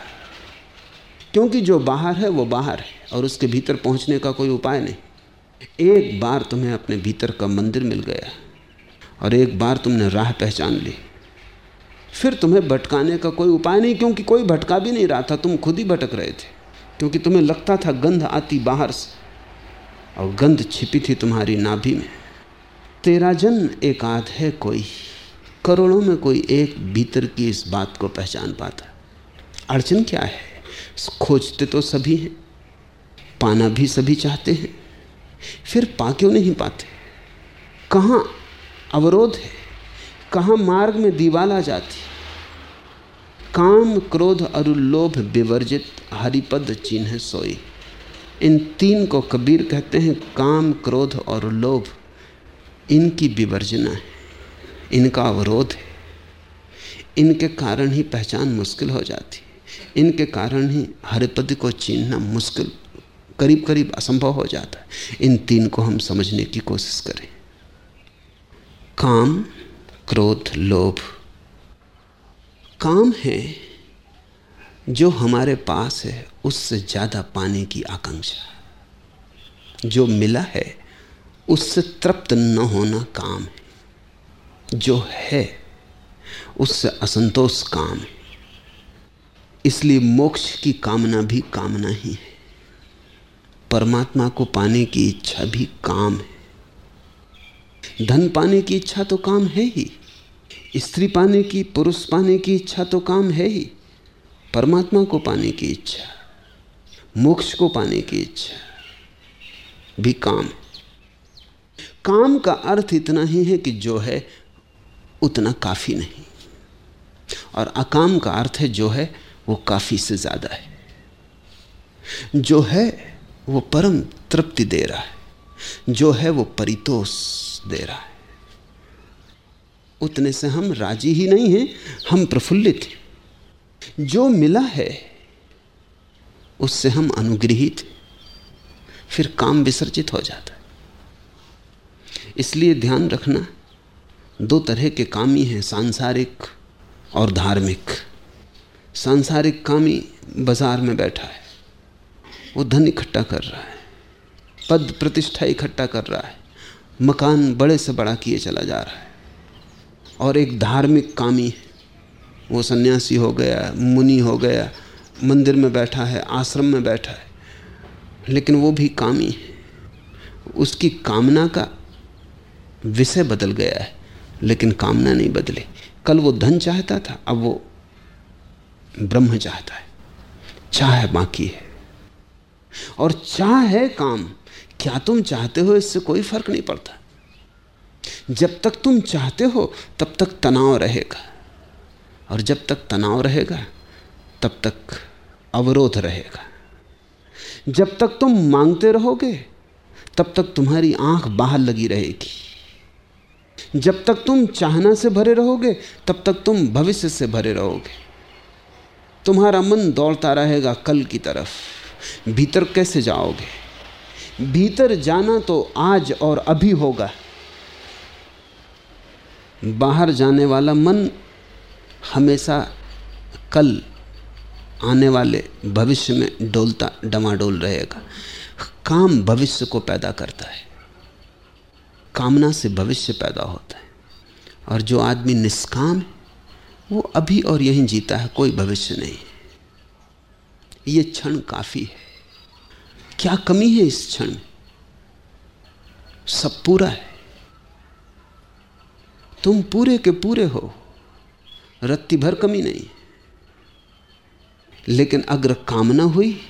Speaker 2: क्योंकि जो बाहर है, वो बाहर है, और उसके भीतर पहुँचने का कोई उपाय नहीं। एक बार तुम्हें अपने भीतर का मंदिर मिल गया, और एक बार तुमने राह पहचान ली। फिर तुम्हें भटकाने का कोई उपाय नहीं, क्योंकि कोई भटका भी नहीं रहा था, तुम खुद ही भटक रहे थे। क्योंकि तुम्हें लगता था गंध आती बाहर से, और गंध छिपी थी तुम्हारी नाभि में। तेरा जन एकाध है कोई। करोड़ों में कोई एक भीतर की इस बात को पहचान पाता। अड़चन क्या है? खोजते तो सभी हैं, पाना भी सभी चाहते हैं, फिर पा क्यों नहीं पाते? कहाँ अवरोध है? कहाँ मार्ग में दीवाल आ जाती? काम क्रोध और लोभ विवर्जित हरिपद चिन्ह सोई। इन तीन को कबीर कहते हैं, काम क्रोध और लोभ। इनकी विवर्जना है, इनका अवरोध है। इनके कारण ही पहचान मुश्किल हो जाती है। इनके कारण ही हरिपद को चीनना मुश्किल करीब करीब असंभव हो जाता है। इन तीन को हम समझने की कोशिश करें। काम, क्रोध, लोभ। काम है जो हमारे पास है, उससे ज़्यादा पाने की आकांक्षा। जो मिला है उससे तृप्त न होना काम है। जो है, उससे असंतोष काम है। इसलिए मोक्ष की कामना भी कामना ही है। परमात्मा को पाने की इच्छा भी काम है। धन पाने की इच्छा तो काम है ही। स्त्री पाने की, पुरुष पाने की इच्छा तो काम है ही। परमात्मा को पाने की इच्छा, मोक्ष को पाने की इच्छा भी काम काम का अर्थ इतना ही है कि जो है, उतना काफ़ी नहीं। और अकाम का अर्थ है, जो है, वो काफ़ी से ज़्यादा है। जो है, वो परम तृप्ति दे रहा है। जो है, वो परितोष दे रहा है। उतने से हम राज़ी ही नहीं हैं, हम प्रफुल्लित हैं। जो मिला है, उससे हम अनुग्रहित फिर काम विसर्जित हो जाता इसलिए ध्यान रखना, दो तरह के काम ही, सांसारिक और धार्मिक। सांसारिक कामी बाज़ार में बैठा है, वो धन इकट्ठा कर रहा है, पद प्रतिष्ठा इकट्ठा कर रहा है, मकान बड़े से बड़ा किए चला जा रहा है। और एक धार्मिक कामी है, वो सन्यासी हो गया, मुनि हो गया, मंदिर में बैठा है, आश्रम में बैठा है, लेकिन वो भी कामी है। उसकी कामना का विषय बदल गया है, लेकिन कामना नहीं बदली। कल वो धन चाहता था, अब वो ब्रह्म चाहता है। चाह बाकी है। और चाह है काम। क्या तुम चाहते हो इससे कोई फ़र्क नहीं पड़ता। जब तक तुम चाहते हो, तब तक तनाव रहेगा। और जब तक तनाव रहेगा, तब तक अवरोध रहेगा। जब तक तुम मांगते रहोगे, तब तक तुम्हारी आँख बाहर लगी रहेगी। जब तक तुम चाहना से भरे रहोगे, तब तक तुम भविष्य से भरे रहोगे। तुम्हारा मन दौड़ता रहेगा कल की तरफ़। भीतर कैसे जाओगे? भीतर जाना तो आज और अभी होगा। बाहर जाने वाला मन हमेशा कल आने वाले भविष्य में डोलता, डमाडोल रहेगा। काम भविष्य को पैदा करता है। कामना से भविष्य पैदा होता है। और जो आदमी निष्काम है, वो अभी और यहीं जीता है, कोई भविष्य नहीं ये क्षण काफ़ी है। क्या कमी है इस क्षण में? सब पूरा है। तुम पूरे के पूरे हो। रत्ती भर कमी नहीं लेकिन अगर कामना हुई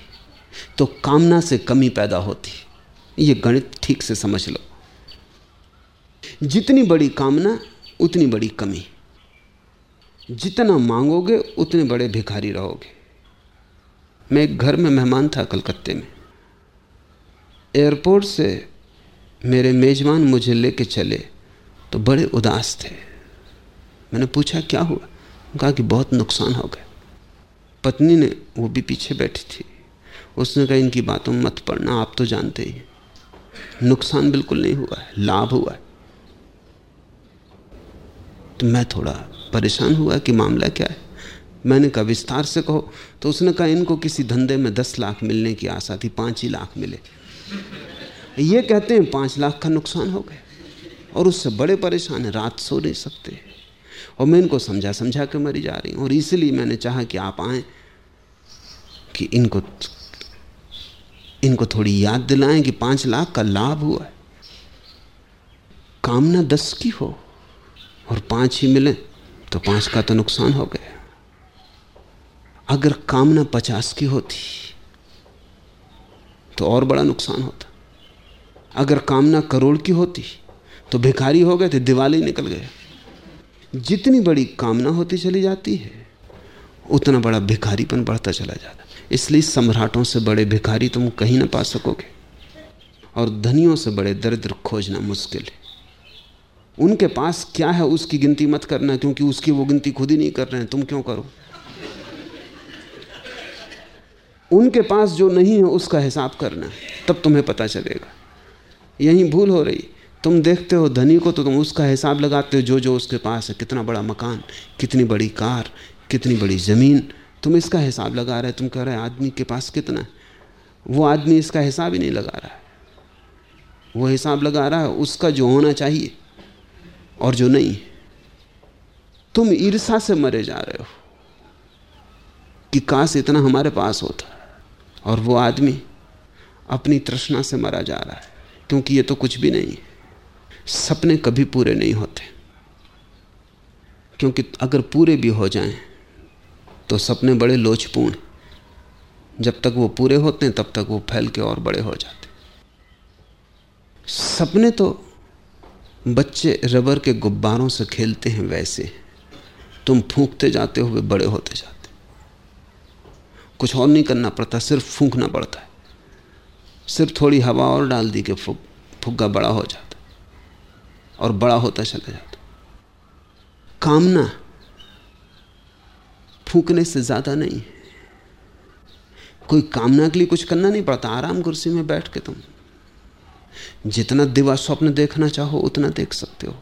Speaker 2: तो कामना से कमी पैदा होती। ये गणित ठीक से समझ लो। जितनी बड़ी कामना, उतनी बड़ी कमी। जितना मांगोगे, उतने बड़े भिखारी रहोगे। मैं एक घर में मेहमान था कलकत्ते में। एयरपोर्ट से मेरे मेजबान मुझे लेके चले तो बड़े उदास थे। मैंने पूछा, क्या हुआ? कहा कि बहुत नुकसान हो गया। पत्नी ने, वो भी पीछे बैठी थी। उसने कहा, इनकी बातों में मत पड़ना, आप तो जानते ही। नुकसान बिल्कुल नहीं हुआ है, लाभ हुआ है। तो मैं थोड़ा परेशान हुआ कि मामला क्या है। मैंने कहा, विस्तार से कहो। तो उसने कहा, इनको किसी धंधे में दस लाख मिलने की आशा थी, पाँच ही लाख मिले। ये कहते हैं, पाँच लाख का नुकसान हो गया। और उससे बड़े परेशान हैं, रात सो नहीं सकते। और मैं इनको समझा समझा के मरी जा रही हूँ। और इसलिए मैंने चाहा कि आप आए, कि इनको इनको थोड़ी याद दिलाएँ कि पाँच लाख का लाभ हुआ है। कामना दस की हो। और पाँच ही मिले तो पाँच का तो नुकसान हो गया। अगर कामना पचास की होती तो और बड़ा नुकसान होता। अगर कामना करोड़ की होती तो भिखारी हो गए थे दिवाली निकल गए जितनी बड़ी कामना होती चली जाती है, उतना बड़ा भिखारीपन बढ़ता चला जाता। इसलिए सम्राटों से बड़े भिखारी तुम कहीं ना पा सकोगे, और धनियों से बड़े दरिद्र खोजना मुश्किल है। उनके पास क्या है उसकी गिनती मत करना, क्योंकि उसकी वो गिनती खुद ही नहीं कर रहे हैं। तुम क्यों करो? उनके पास जो नहीं है, उसका हिसाब करना तब तुम्हें पता चलेगा। यही भूल हो रही। तुम देखते हो धनी को तो तुम उसका हिसाब लगाते हो जो जो उसके पास है। कितना बड़ा मकान, कितनी बड़ी कार, कितनी बड़ी ज़मीन। तुम इसका हिसाब लगा रहे तुम कह रहे आदमी के पास कितना है? वो आदमी इसका हिसाब ही नहीं लगा रहा है। वो हिसाब लगा रहा है, उसका जो होना चाहिए। और जो नहीं, तुम ईर्षा से मरे जा रहे हो कि काश इतना हमारे पास होता और वो आदमी अपनी तृष्णा से मरा जा रहा है, क्योंकि ये तो कुछ भी नहीं सपने कभी पूरे नहीं होते। क्योंकि अगर पूरे भी हो जाएँ तो सपने बड़े लोचपूर्ण। जब तक वो पूरे होते हैं, तब तक वो फैल के और बड़े हो जाते सपने तो बच्चे रबर के गुब्बारों से खेलते हैं वैसे। तुम फूंकते जाते हुए बड़े होते जाते कुछ और नहीं करना पड़ता, सिर्फ़ फूंकना पड़ता है। सिर्फ़ थोड़ी हवा और डाल दी कि फुग फुग्गा बड़ा हो जाता और बड़ा होता चला जाता कामना फूकने से ज़्यादा नहीं है। कोई कामना के लिए कुछ करना नहीं पड़ता। आराम कुर्सी में बैठ के तुम जितना दिवा स्वप्न देखना चाहो, उतना देख सकते हो।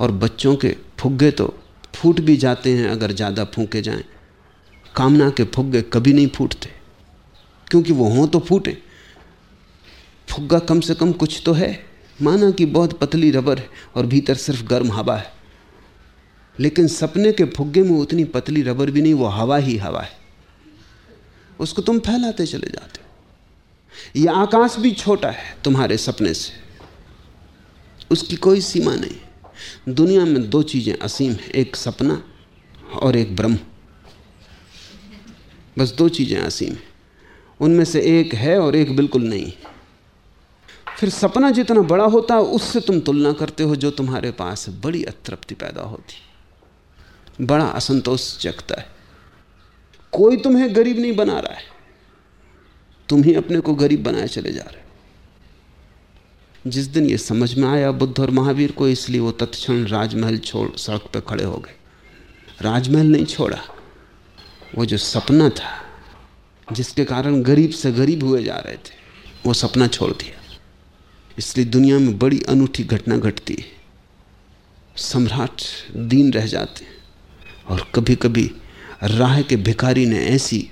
Speaker 2: और बच्चों के फुग्गे तो फूट भी जाते हैं अगर ज़्यादा फूके जाएँ। कामना के फुग्गे कभी नहीं फूटते। क्योंकि वो हों तो फूटे। फुग्गा कम से कम कुछ तो है। माना कि बहुत पतली रबर है और भीतर सिर्फ़ गर्म हवा है। लेकिन सपने के फुग्गे में उतनी पतली रबर भी नहीं, वो हवा ही हवा है। उसको तुम फैलाते चले जाते हो। यह आकाश भी छोटा है तुम्हारे सपने से। उसकी कोई सीमा नहीं। दुनिया में दो चीज़ें असीम है, एक सपना और एक ब्रह्म। बस दो चीज़ें असीम है। उनमें से एक है और एक बिल्कुल नहीं। फिर सपना जितना बड़ा होता है उससे तुम तुलना करते हो जो तुम्हारे पास है बड़ी अतृप्ति पैदा होती। बड़ा असंतोष जगता है। कोई तुम्हें गरीब नहीं बना रहा है। तुम ही अपने को गरीब बनाए चले जा रहे हो। जिस दिन ये समझ में आया, बुद्ध और महावीर को, इसलिए वो तत्क्षण राजमहल छोड़ सड़क पर खड़े हो गए। राजमहल नहीं छोड़ा, वो जो सपना था, जिसके कारण गरीब से गरीब हुए जा रहे थे, वो सपना छोड़ दिया। इसलिए दुनिया में बड़ी अनूठी घटना घटती है। सम्राट दीन रह जाते हैं और कभी कभी राह के भिखारी ने ऐसी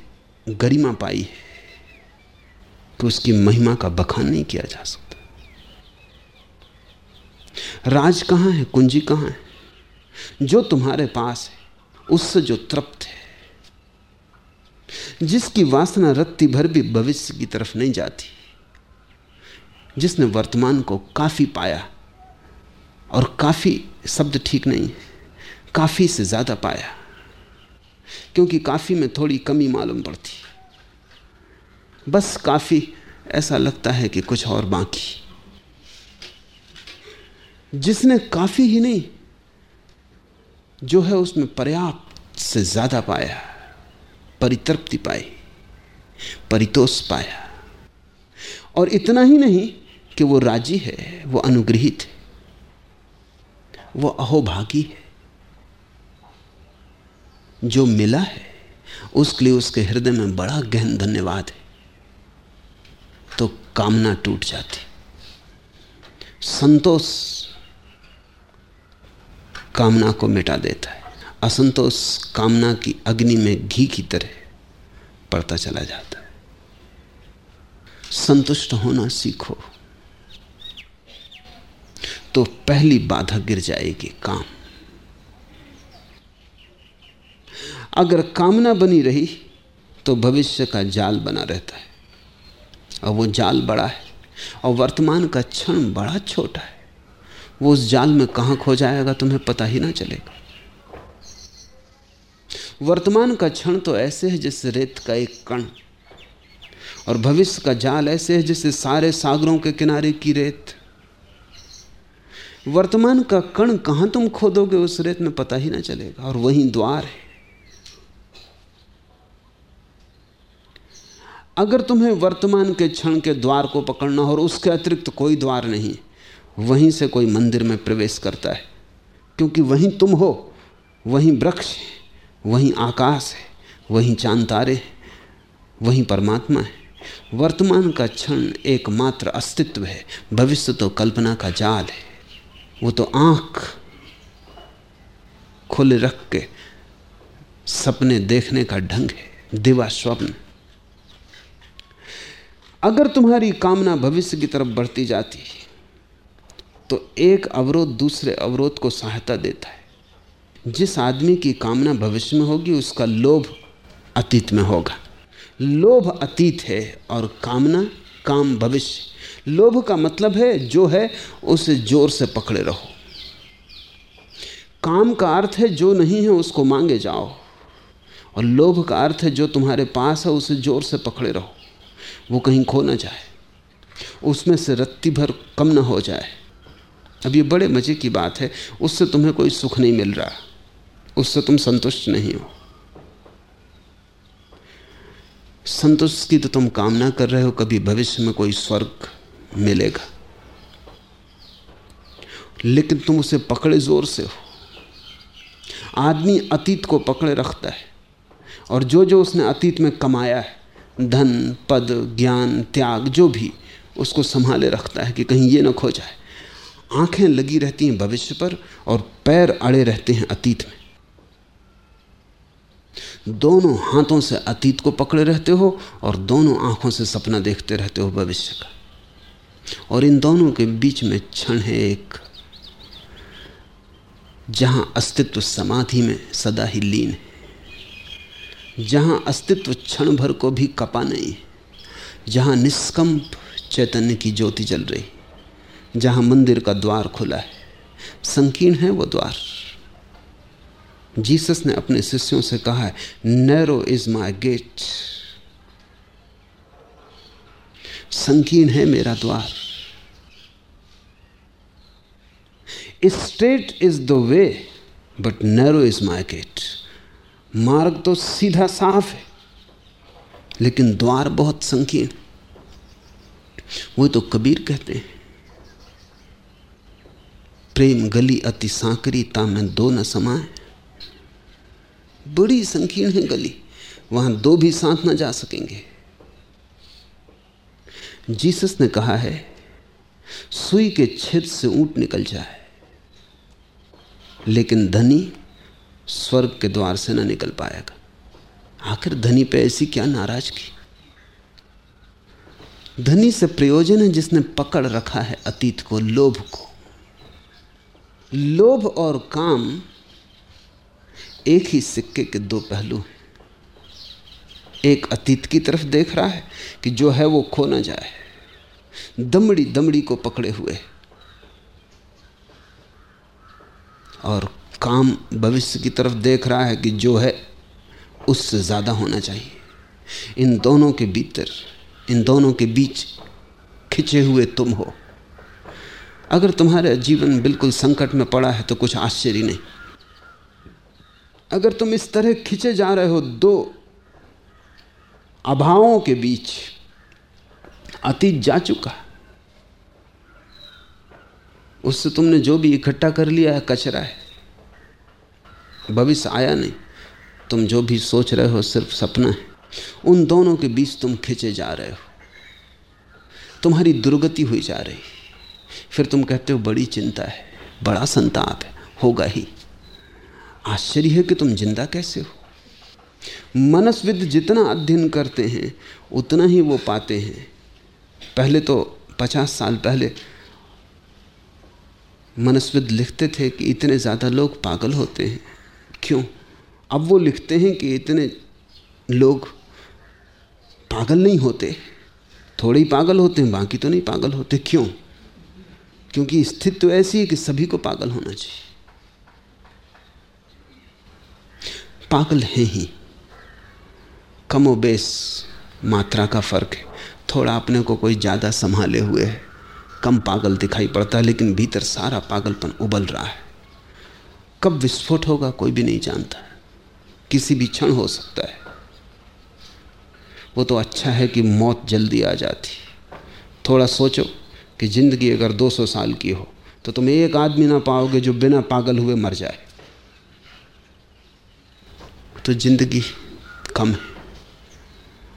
Speaker 2: गरिमा पाई है। कि उसकी महिमा का बखान नहीं किया जा सकता। राज कहाँ है? कुंजी कहाँ है? जो तुम्हारे पास है, उससे जो तृप्त है। जिसकी वासना रत्ती भर भी भविष्य की तरफ़ नहीं जाती, जिसने वर्तमान को काफ़ी पाया और काफ़ी शब्द ठीक नहीं, काफ़ी से ज़्यादा पाया, क्योंकि काफ़ी में थोड़ी कमी मालूम पड़ती। बस काफ़ी ऐसा लगता है कि कुछ और बाकी। जिसने काफ़ी ही नहीं, जो है उसमें पर्याप्त से ज़्यादा पाया, परितृप्ति पाई, परितोष पाया। और इतना ही नहीं कि वो राज़ी है, वो अनुग्रहित है, वो अहोभागी है। जो मिला है, उसके लिए उसके हृदय में बड़ा गहन धन्यवाद है। कामना टूट जाती। संतोष कामना को मिटा देता है। असंतोष कामना की अग्नि में घी की तरह पड़ता चला जाता है। संतुष्ट होना सीखो। तो पहली बाधा गिर जाएगी, काम। अगर कामना बनी रही तो भविष्य का जाल बना रहता है। और वो जाल बड़ा है और वर्तमान का क्षण बड़ा छोटा है। वो उस जाल में कहाँ खो जाएगा तुम्हें पता ही ना चलेगा। वर्तमान का क्षण तो ऐसे है जैसे रेत का एक कण और भविष्य का जाल ऐसे है जैसे सारे सागरों के किनारे की रेत। वर्तमान का कण कहाँ तुम खोदोगे उस रेत में पता ही ना चलेगा और वहीं द्वार है। अगर तुम्हें वर्तमान के क्षण के द्वार को पकड़ना हो और उसके अतिरिक्त कोई द्वार नहीं, वहीं से कोई मंदिर में प्रवेश करता है। क्योंकि वहीं तुम हो, वहीं वृक्ष है, वहीं आकाश है, वहीं चाँद तारे हैं, वहीं परमात्मा है। वर्तमान का क्षण एकमात्र अस्तित्व है, भविष्य तो कल्पना का जाल है। वो तो आँख खुले रख के सपने देखने का ढंग है, दिवा स्वप्न। अगर तुम्हारी कामना भविष्य की तरफ़ बढ़ती जाती है तो एक अवरोध दूसरे अवरोध को सहायता देता है। जिस आदमी की कामना भविष्य में होगी, उसका लोभ अतीत में होगा। लोभ अतीत है और कामना काम भविष्य। लोभ का मतलब है, जो है, उसे ज़ोर से पकड़े रहो। काम का अर्थ है, जो नहीं है, उसको मांगे जाओ। और लोभ का अर्थ है, जो तुम्हारे पास है, उसे ज़ोर से पकड़े रहो। वो कहीं खो ना जाए। उसमें से रत्ती भर कम ना हो जाए। अब ये बड़े मज़े की बात है, उससे तुम्हें कोई सुख नहीं मिल रहा। उससे तुम संतुष्ट नहीं हो। संतुष्ट की तो तुम कामना कर रहे हो, कभी भविष्य में कोई स्वर्ग मिलेगा। लेकिन तुम उसे पकड़े ज़ोर से हो। आदमी अतीत को पकड़े रखता है, और जो जो उसने अतीत में कमाया है धन, पद, ज्ञान, त्याग, जो भी उसको संभाले रखता है कि कहीं ये ना खो जाए। आँखें लगी रहती हैं भविष्य पर और पैर अड़े रहते हैं अतीत में। दोनों हाथों से अतीत को पकड़े रहते हो और दोनों आँखों से सपना देखते रहते हो भविष्य का। और इन दोनों के बीच में क्षण है एक, जहाँ अस्तित्व समाधि में सदा ही लीन है। जहाँ अस्तित्व क्षण भर को भी कपा नहीं जहाँ निष्कंप चैतन्य की ज्योति जल रही जहाँ मंदिर का द्वार खुला है, संकीर्ण है वो द्वार। जीसस ने अपने शिष्यों से कहा है नैरो इज़ माई गेट संकीर्ण है मेरा द्वार। Straight is the way but narrow is my gate मार्ग तो सीधा साफ़ है, लेकिन द्वार बहुत संकीर्ण। वो तो कबीर कहते हैं, प्रेम गली अति सांकरी ता में दो न समाए। बड़ी संकीर्ण है गली, वहाँ दो भी साथ ना जा सकेंगे। जीसस ने कहा है, सुई के छेद से ऊँट निकल जाए, लेकिन धनी स्वर्ग के द्वार से ना निकल पाएगा। आखिर धनी पे ऐसी क्या नाराज़गी? धनी से प्रयोजन है जिसने पकड़ रखा है अतीत को, लोभ को। लोभ और काम एक ही सिक्के के दो पहलू हैं। एक अतीत की तरफ़ देख रहा है कि जो है वो खो ना जाए। दमड़ी दमड़ी को पकड़े हुए। और काम भविष्य की तरफ़ देख रहा है कि जो है, उससे ज़्यादा होना चाहिए। इन दोनों के भीतर, इन दोनों के बीच खिंचे हुए तुम हो। अगर तुम्हारा जीवन बिल्कुल संकट में पड़ा है तो कुछ आश्चर्य नहीं। अगर तुम इस तरह खिंचे जा रहे हो, दो अभावों के बीच अतीत जा चुका उससे तुमने जो भी इकट्ठा कर लिया है, कचरा है। भविष्य आया नहीं। तुम जो भी सोच रहे हो सिर्फ़ सपना है। उन दोनों के बीच तुम खिंचे जा रहे हो। तुम्हारी दुर्गति हुई जा रही। फिर तुम कहते हो, बड़ी चिंता है, बड़ा संताप है, होगा ही। आश्चर्य है कि तुम ज़िंदा कैसे हो। मनस्विद जितना अध्ययन करते हैं, उतना ही वो पाते हैं। पहले तो पचास साल पहले मनस्विद लिखते थे कि इतने ज़्यादा लोग पागल होते हैं। क्यों? अब वो लिखते हैं कि इतने लोग पागल नहीं होते। थोड़े ही पागल होते हैं, बाकी तो नहीं पागल होते। क्यों? क्योंकि स्थिति तो ऐसी है कि सभी को पागल होना चाहिए। पागल है ही। कमोबेश मात्रा का फ़र्क है। थोड़ा अपने को कोई ज़्यादा संभाले हुए है। कम पागल दिखाई पड़ता है, लेकिन भीतर सारा पागलपन उबल रहा है। कब विस्फोट होगा कोई भी नहीं जानता किसी भी क्षण हो सकता है। वो तो अच्छा है कि मौत जल्दी आ जाती। थोड़ा सोचो कि ज़िंदगी अगर 200 साल की हो तो तुम एक आदमी ना पाओगे जो बिना पागल हुए मर जाए। तो ज़िंदगी कम है।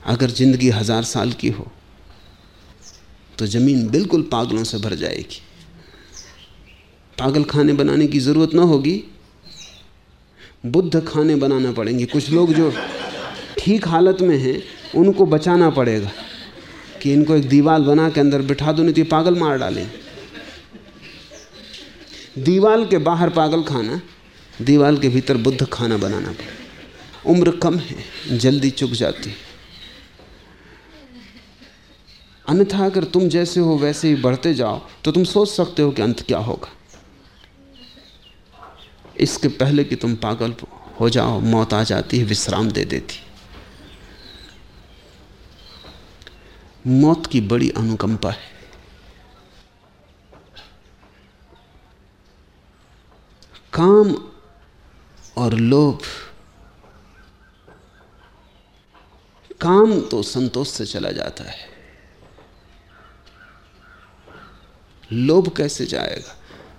Speaker 2: अगर ज़िंदगी हज़ार साल की हो तो ज़मीन बिल्कुल पागलों से भर जाएगी। पागल खाने बनाने की ज़रूरत ना होगी बुद्ध खाने बनाना पड़ेंगे। कुछ लोग जो ठीक हालत में हैं, उनको बचाना पड़ेगा कि इनको एक दीवार बना के अंदर बिठा दो, नहीं तो पागल मार डालें। दीवाल के बाहर पागल खाना, दीवाल के भीतर बुद्ध खाना बनाना पड़ेगा उम्र कम है, जल्दी चुक जाती। अन्यथा अगर तुम जैसे हो, वैसे ही बढ़ते जाओ तो तुम सोच सकते हो कि अंत क्या होगा। इसके पहले कि तुम पागल हो जाओ, मौत आ जाती है, विश्राम दे देती मौत की बड़ी अनुकंपा है। काम और लोभ, काम तो संतोष से चला जाता है। लोभ कैसे जाएगा?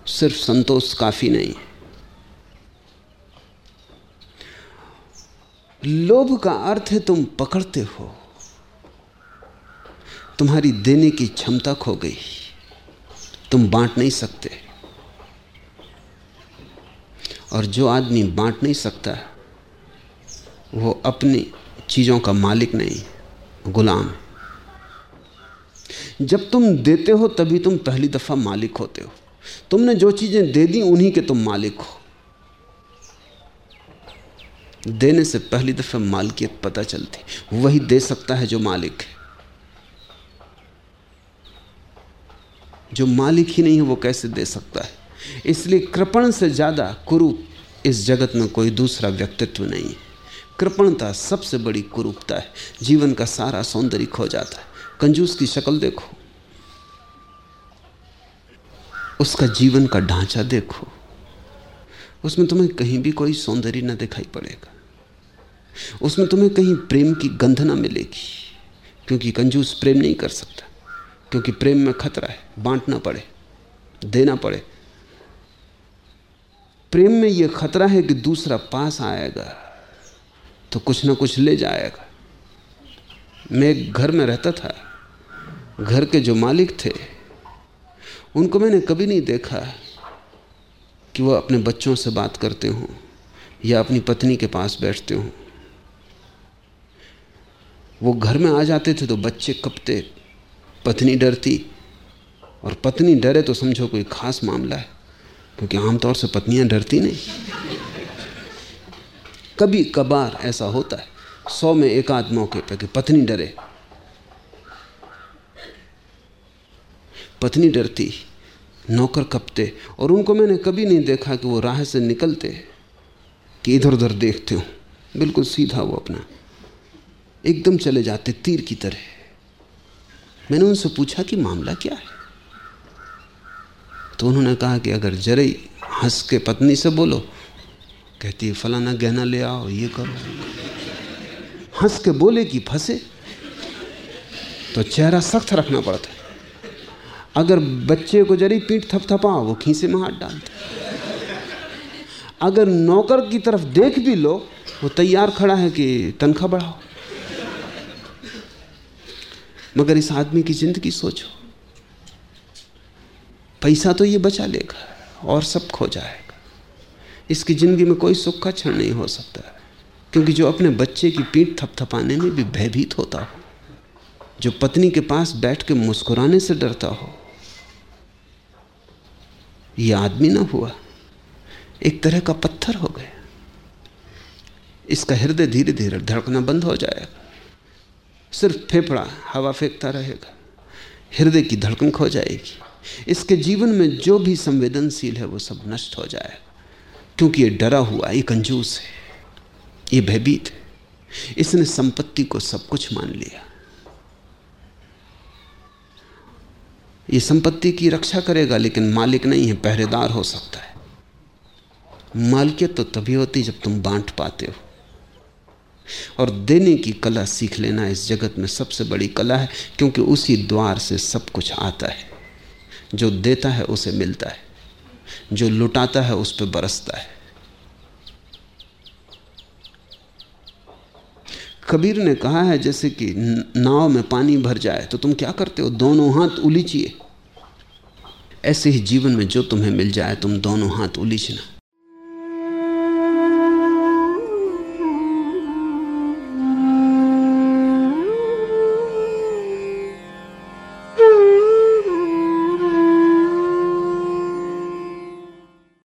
Speaker 2: सिर्फ़ संतोष काफ़ी नहीं है। लोभ का अर्थ है तुम पकड़ते हो। तुम्हारी देने की क्षमता खो गई। तुम बांट नहीं सकते। और जो आदमी बांट नहीं सकता, वो अपनी चीज़ों का मालिक नहीं, गुलाम। जब तुम देते हो, तभी तुम पहली दफ़ा मालिक होते हो। तुमने जो चीज़ें दे दी, उन्हीं के तुम मालिक हो। देने से पहली दफ़े मालकियत पता चलती। वही दे सकता है जो मालिक है। जो मालिक ही नहीं है, वो कैसे दे सकता है? इसलिए कृपण से ज़्यादा कुरूप इस जगत में कोई दूसरा व्यक्तित्व नहीं है। कृपणता सबसे बड़ी कुरूपता है। जीवन का सारा सौंदर्य खो जाता है। कंजूस की शक्ल देखो। उसका जीवन का ढांचा देखो। उसमें तुम्हें कहीं भी कोई सौंदर्य ना दिखाई पड़ेगा। उसमें तुम्हें कहीं प्रेम की गंध ना मिलेगी, क्योंकि कंजूस प्रेम नहीं कर सकता, क्योंकि प्रेम में खतरा है, बांटना पड़े, देना पड़े। प्रेम में यह खतरा है कि दूसरा पास आएगा तो कुछ ना कुछ ले जाएगा। मैं एक घर में रहता था, घर के जो मालिक थे, उनको मैंने कभी नहीं देखा। कि वह अपने बच्चों से बात करते हों या अपनी पत्नी के पास बैठते हों। वो घर में आ जाते थे तो बच्चे कपते, पत्नी डरती। और पत्नी डरे तो समझो कोई खास मामला है, क्योंकि आमतौर से पत्नियाँ डरती नहीं। कभी कभार ऐसा होता है, सौ में एक आध मौके पर कि पत्नी डरे। पत्नी डरती नौकर कपते और उनको मैंने कभी नहीं देखा कि वो राह से निकलते कि इधर उधर देखते हो। बिल्कुल सीधा वो अपना, एकदम चले जाते तीर की तरह। मैंने उनसे पूछा कि मामला क्या है? तो उन्होंने कहा कि अगर जरे हंस के पत्नी से बोलो, कहती है, फलाना गहना ले आओ, ये करो। हंस के बोले कि फंसे तो चेहरा सख्त रखना पड़ता है। अगर बच्चे को जरी पीठ थपथपाओ, वो खीसे में हाथ डालते। अगर नौकर की तरफ़ देख भी लो, वो तैयार खड़ा है कि तनख्वाह बढ़ाओ। मगर इस आदमी की ज़िंदगी सोचो। पैसा तो ये बचा लेगा, और सब खो जाएगा। इसकी ज़िंदगी में कोई सुख का क्षण नहीं हो सकता, क्योंकि जो अपने बच्चे की पीठ थपथपाने में भी भयभीत होता हो, जो पत्नी के पास बैठ के मुस्कुराने से डरता हो यह आदमी ना हुआ। एक तरह का पत्थर हो गया। इसका हृदय धीरे धीरे धड़कना बंद हो जाएगा। सिर्फ़ फेफड़ा हवा फेंकता रहेगा। हृदय की धड़कन खो जाएगी। इसके जीवन में जो भी संवेदनशील है वो सब नष्ट हो जाएगा। क्योंकि ये डरा हुआ, ये कंजूस है। ये भयभीत है। इसने संपत्ति को सब कुछ मान लिया। ये संपत्ति की रक्षा करेगा, लेकिन मालिक नहीं है, पहरेदार हो सकता है। मालिकियत तो तभी होती जब तुम बांट पाते हो। और देने की कला सीख लेना इस जगत में सबसे बड़ी कला है, क्योंकि उसी द्वार से सब कुछ आता है। जो देता है, उसे मिलता है। जो लुटाता है, उस पर बरसता है। कबीर ने कहा है, जैसे कि नाव में पानी भर जाए तो तुम क्या करते हो? दोनों हाथ उलीचिए। ऐसे ही जीवन में जो तुम्हें मिल जाए, तुम दोनों हाथ उलीचना।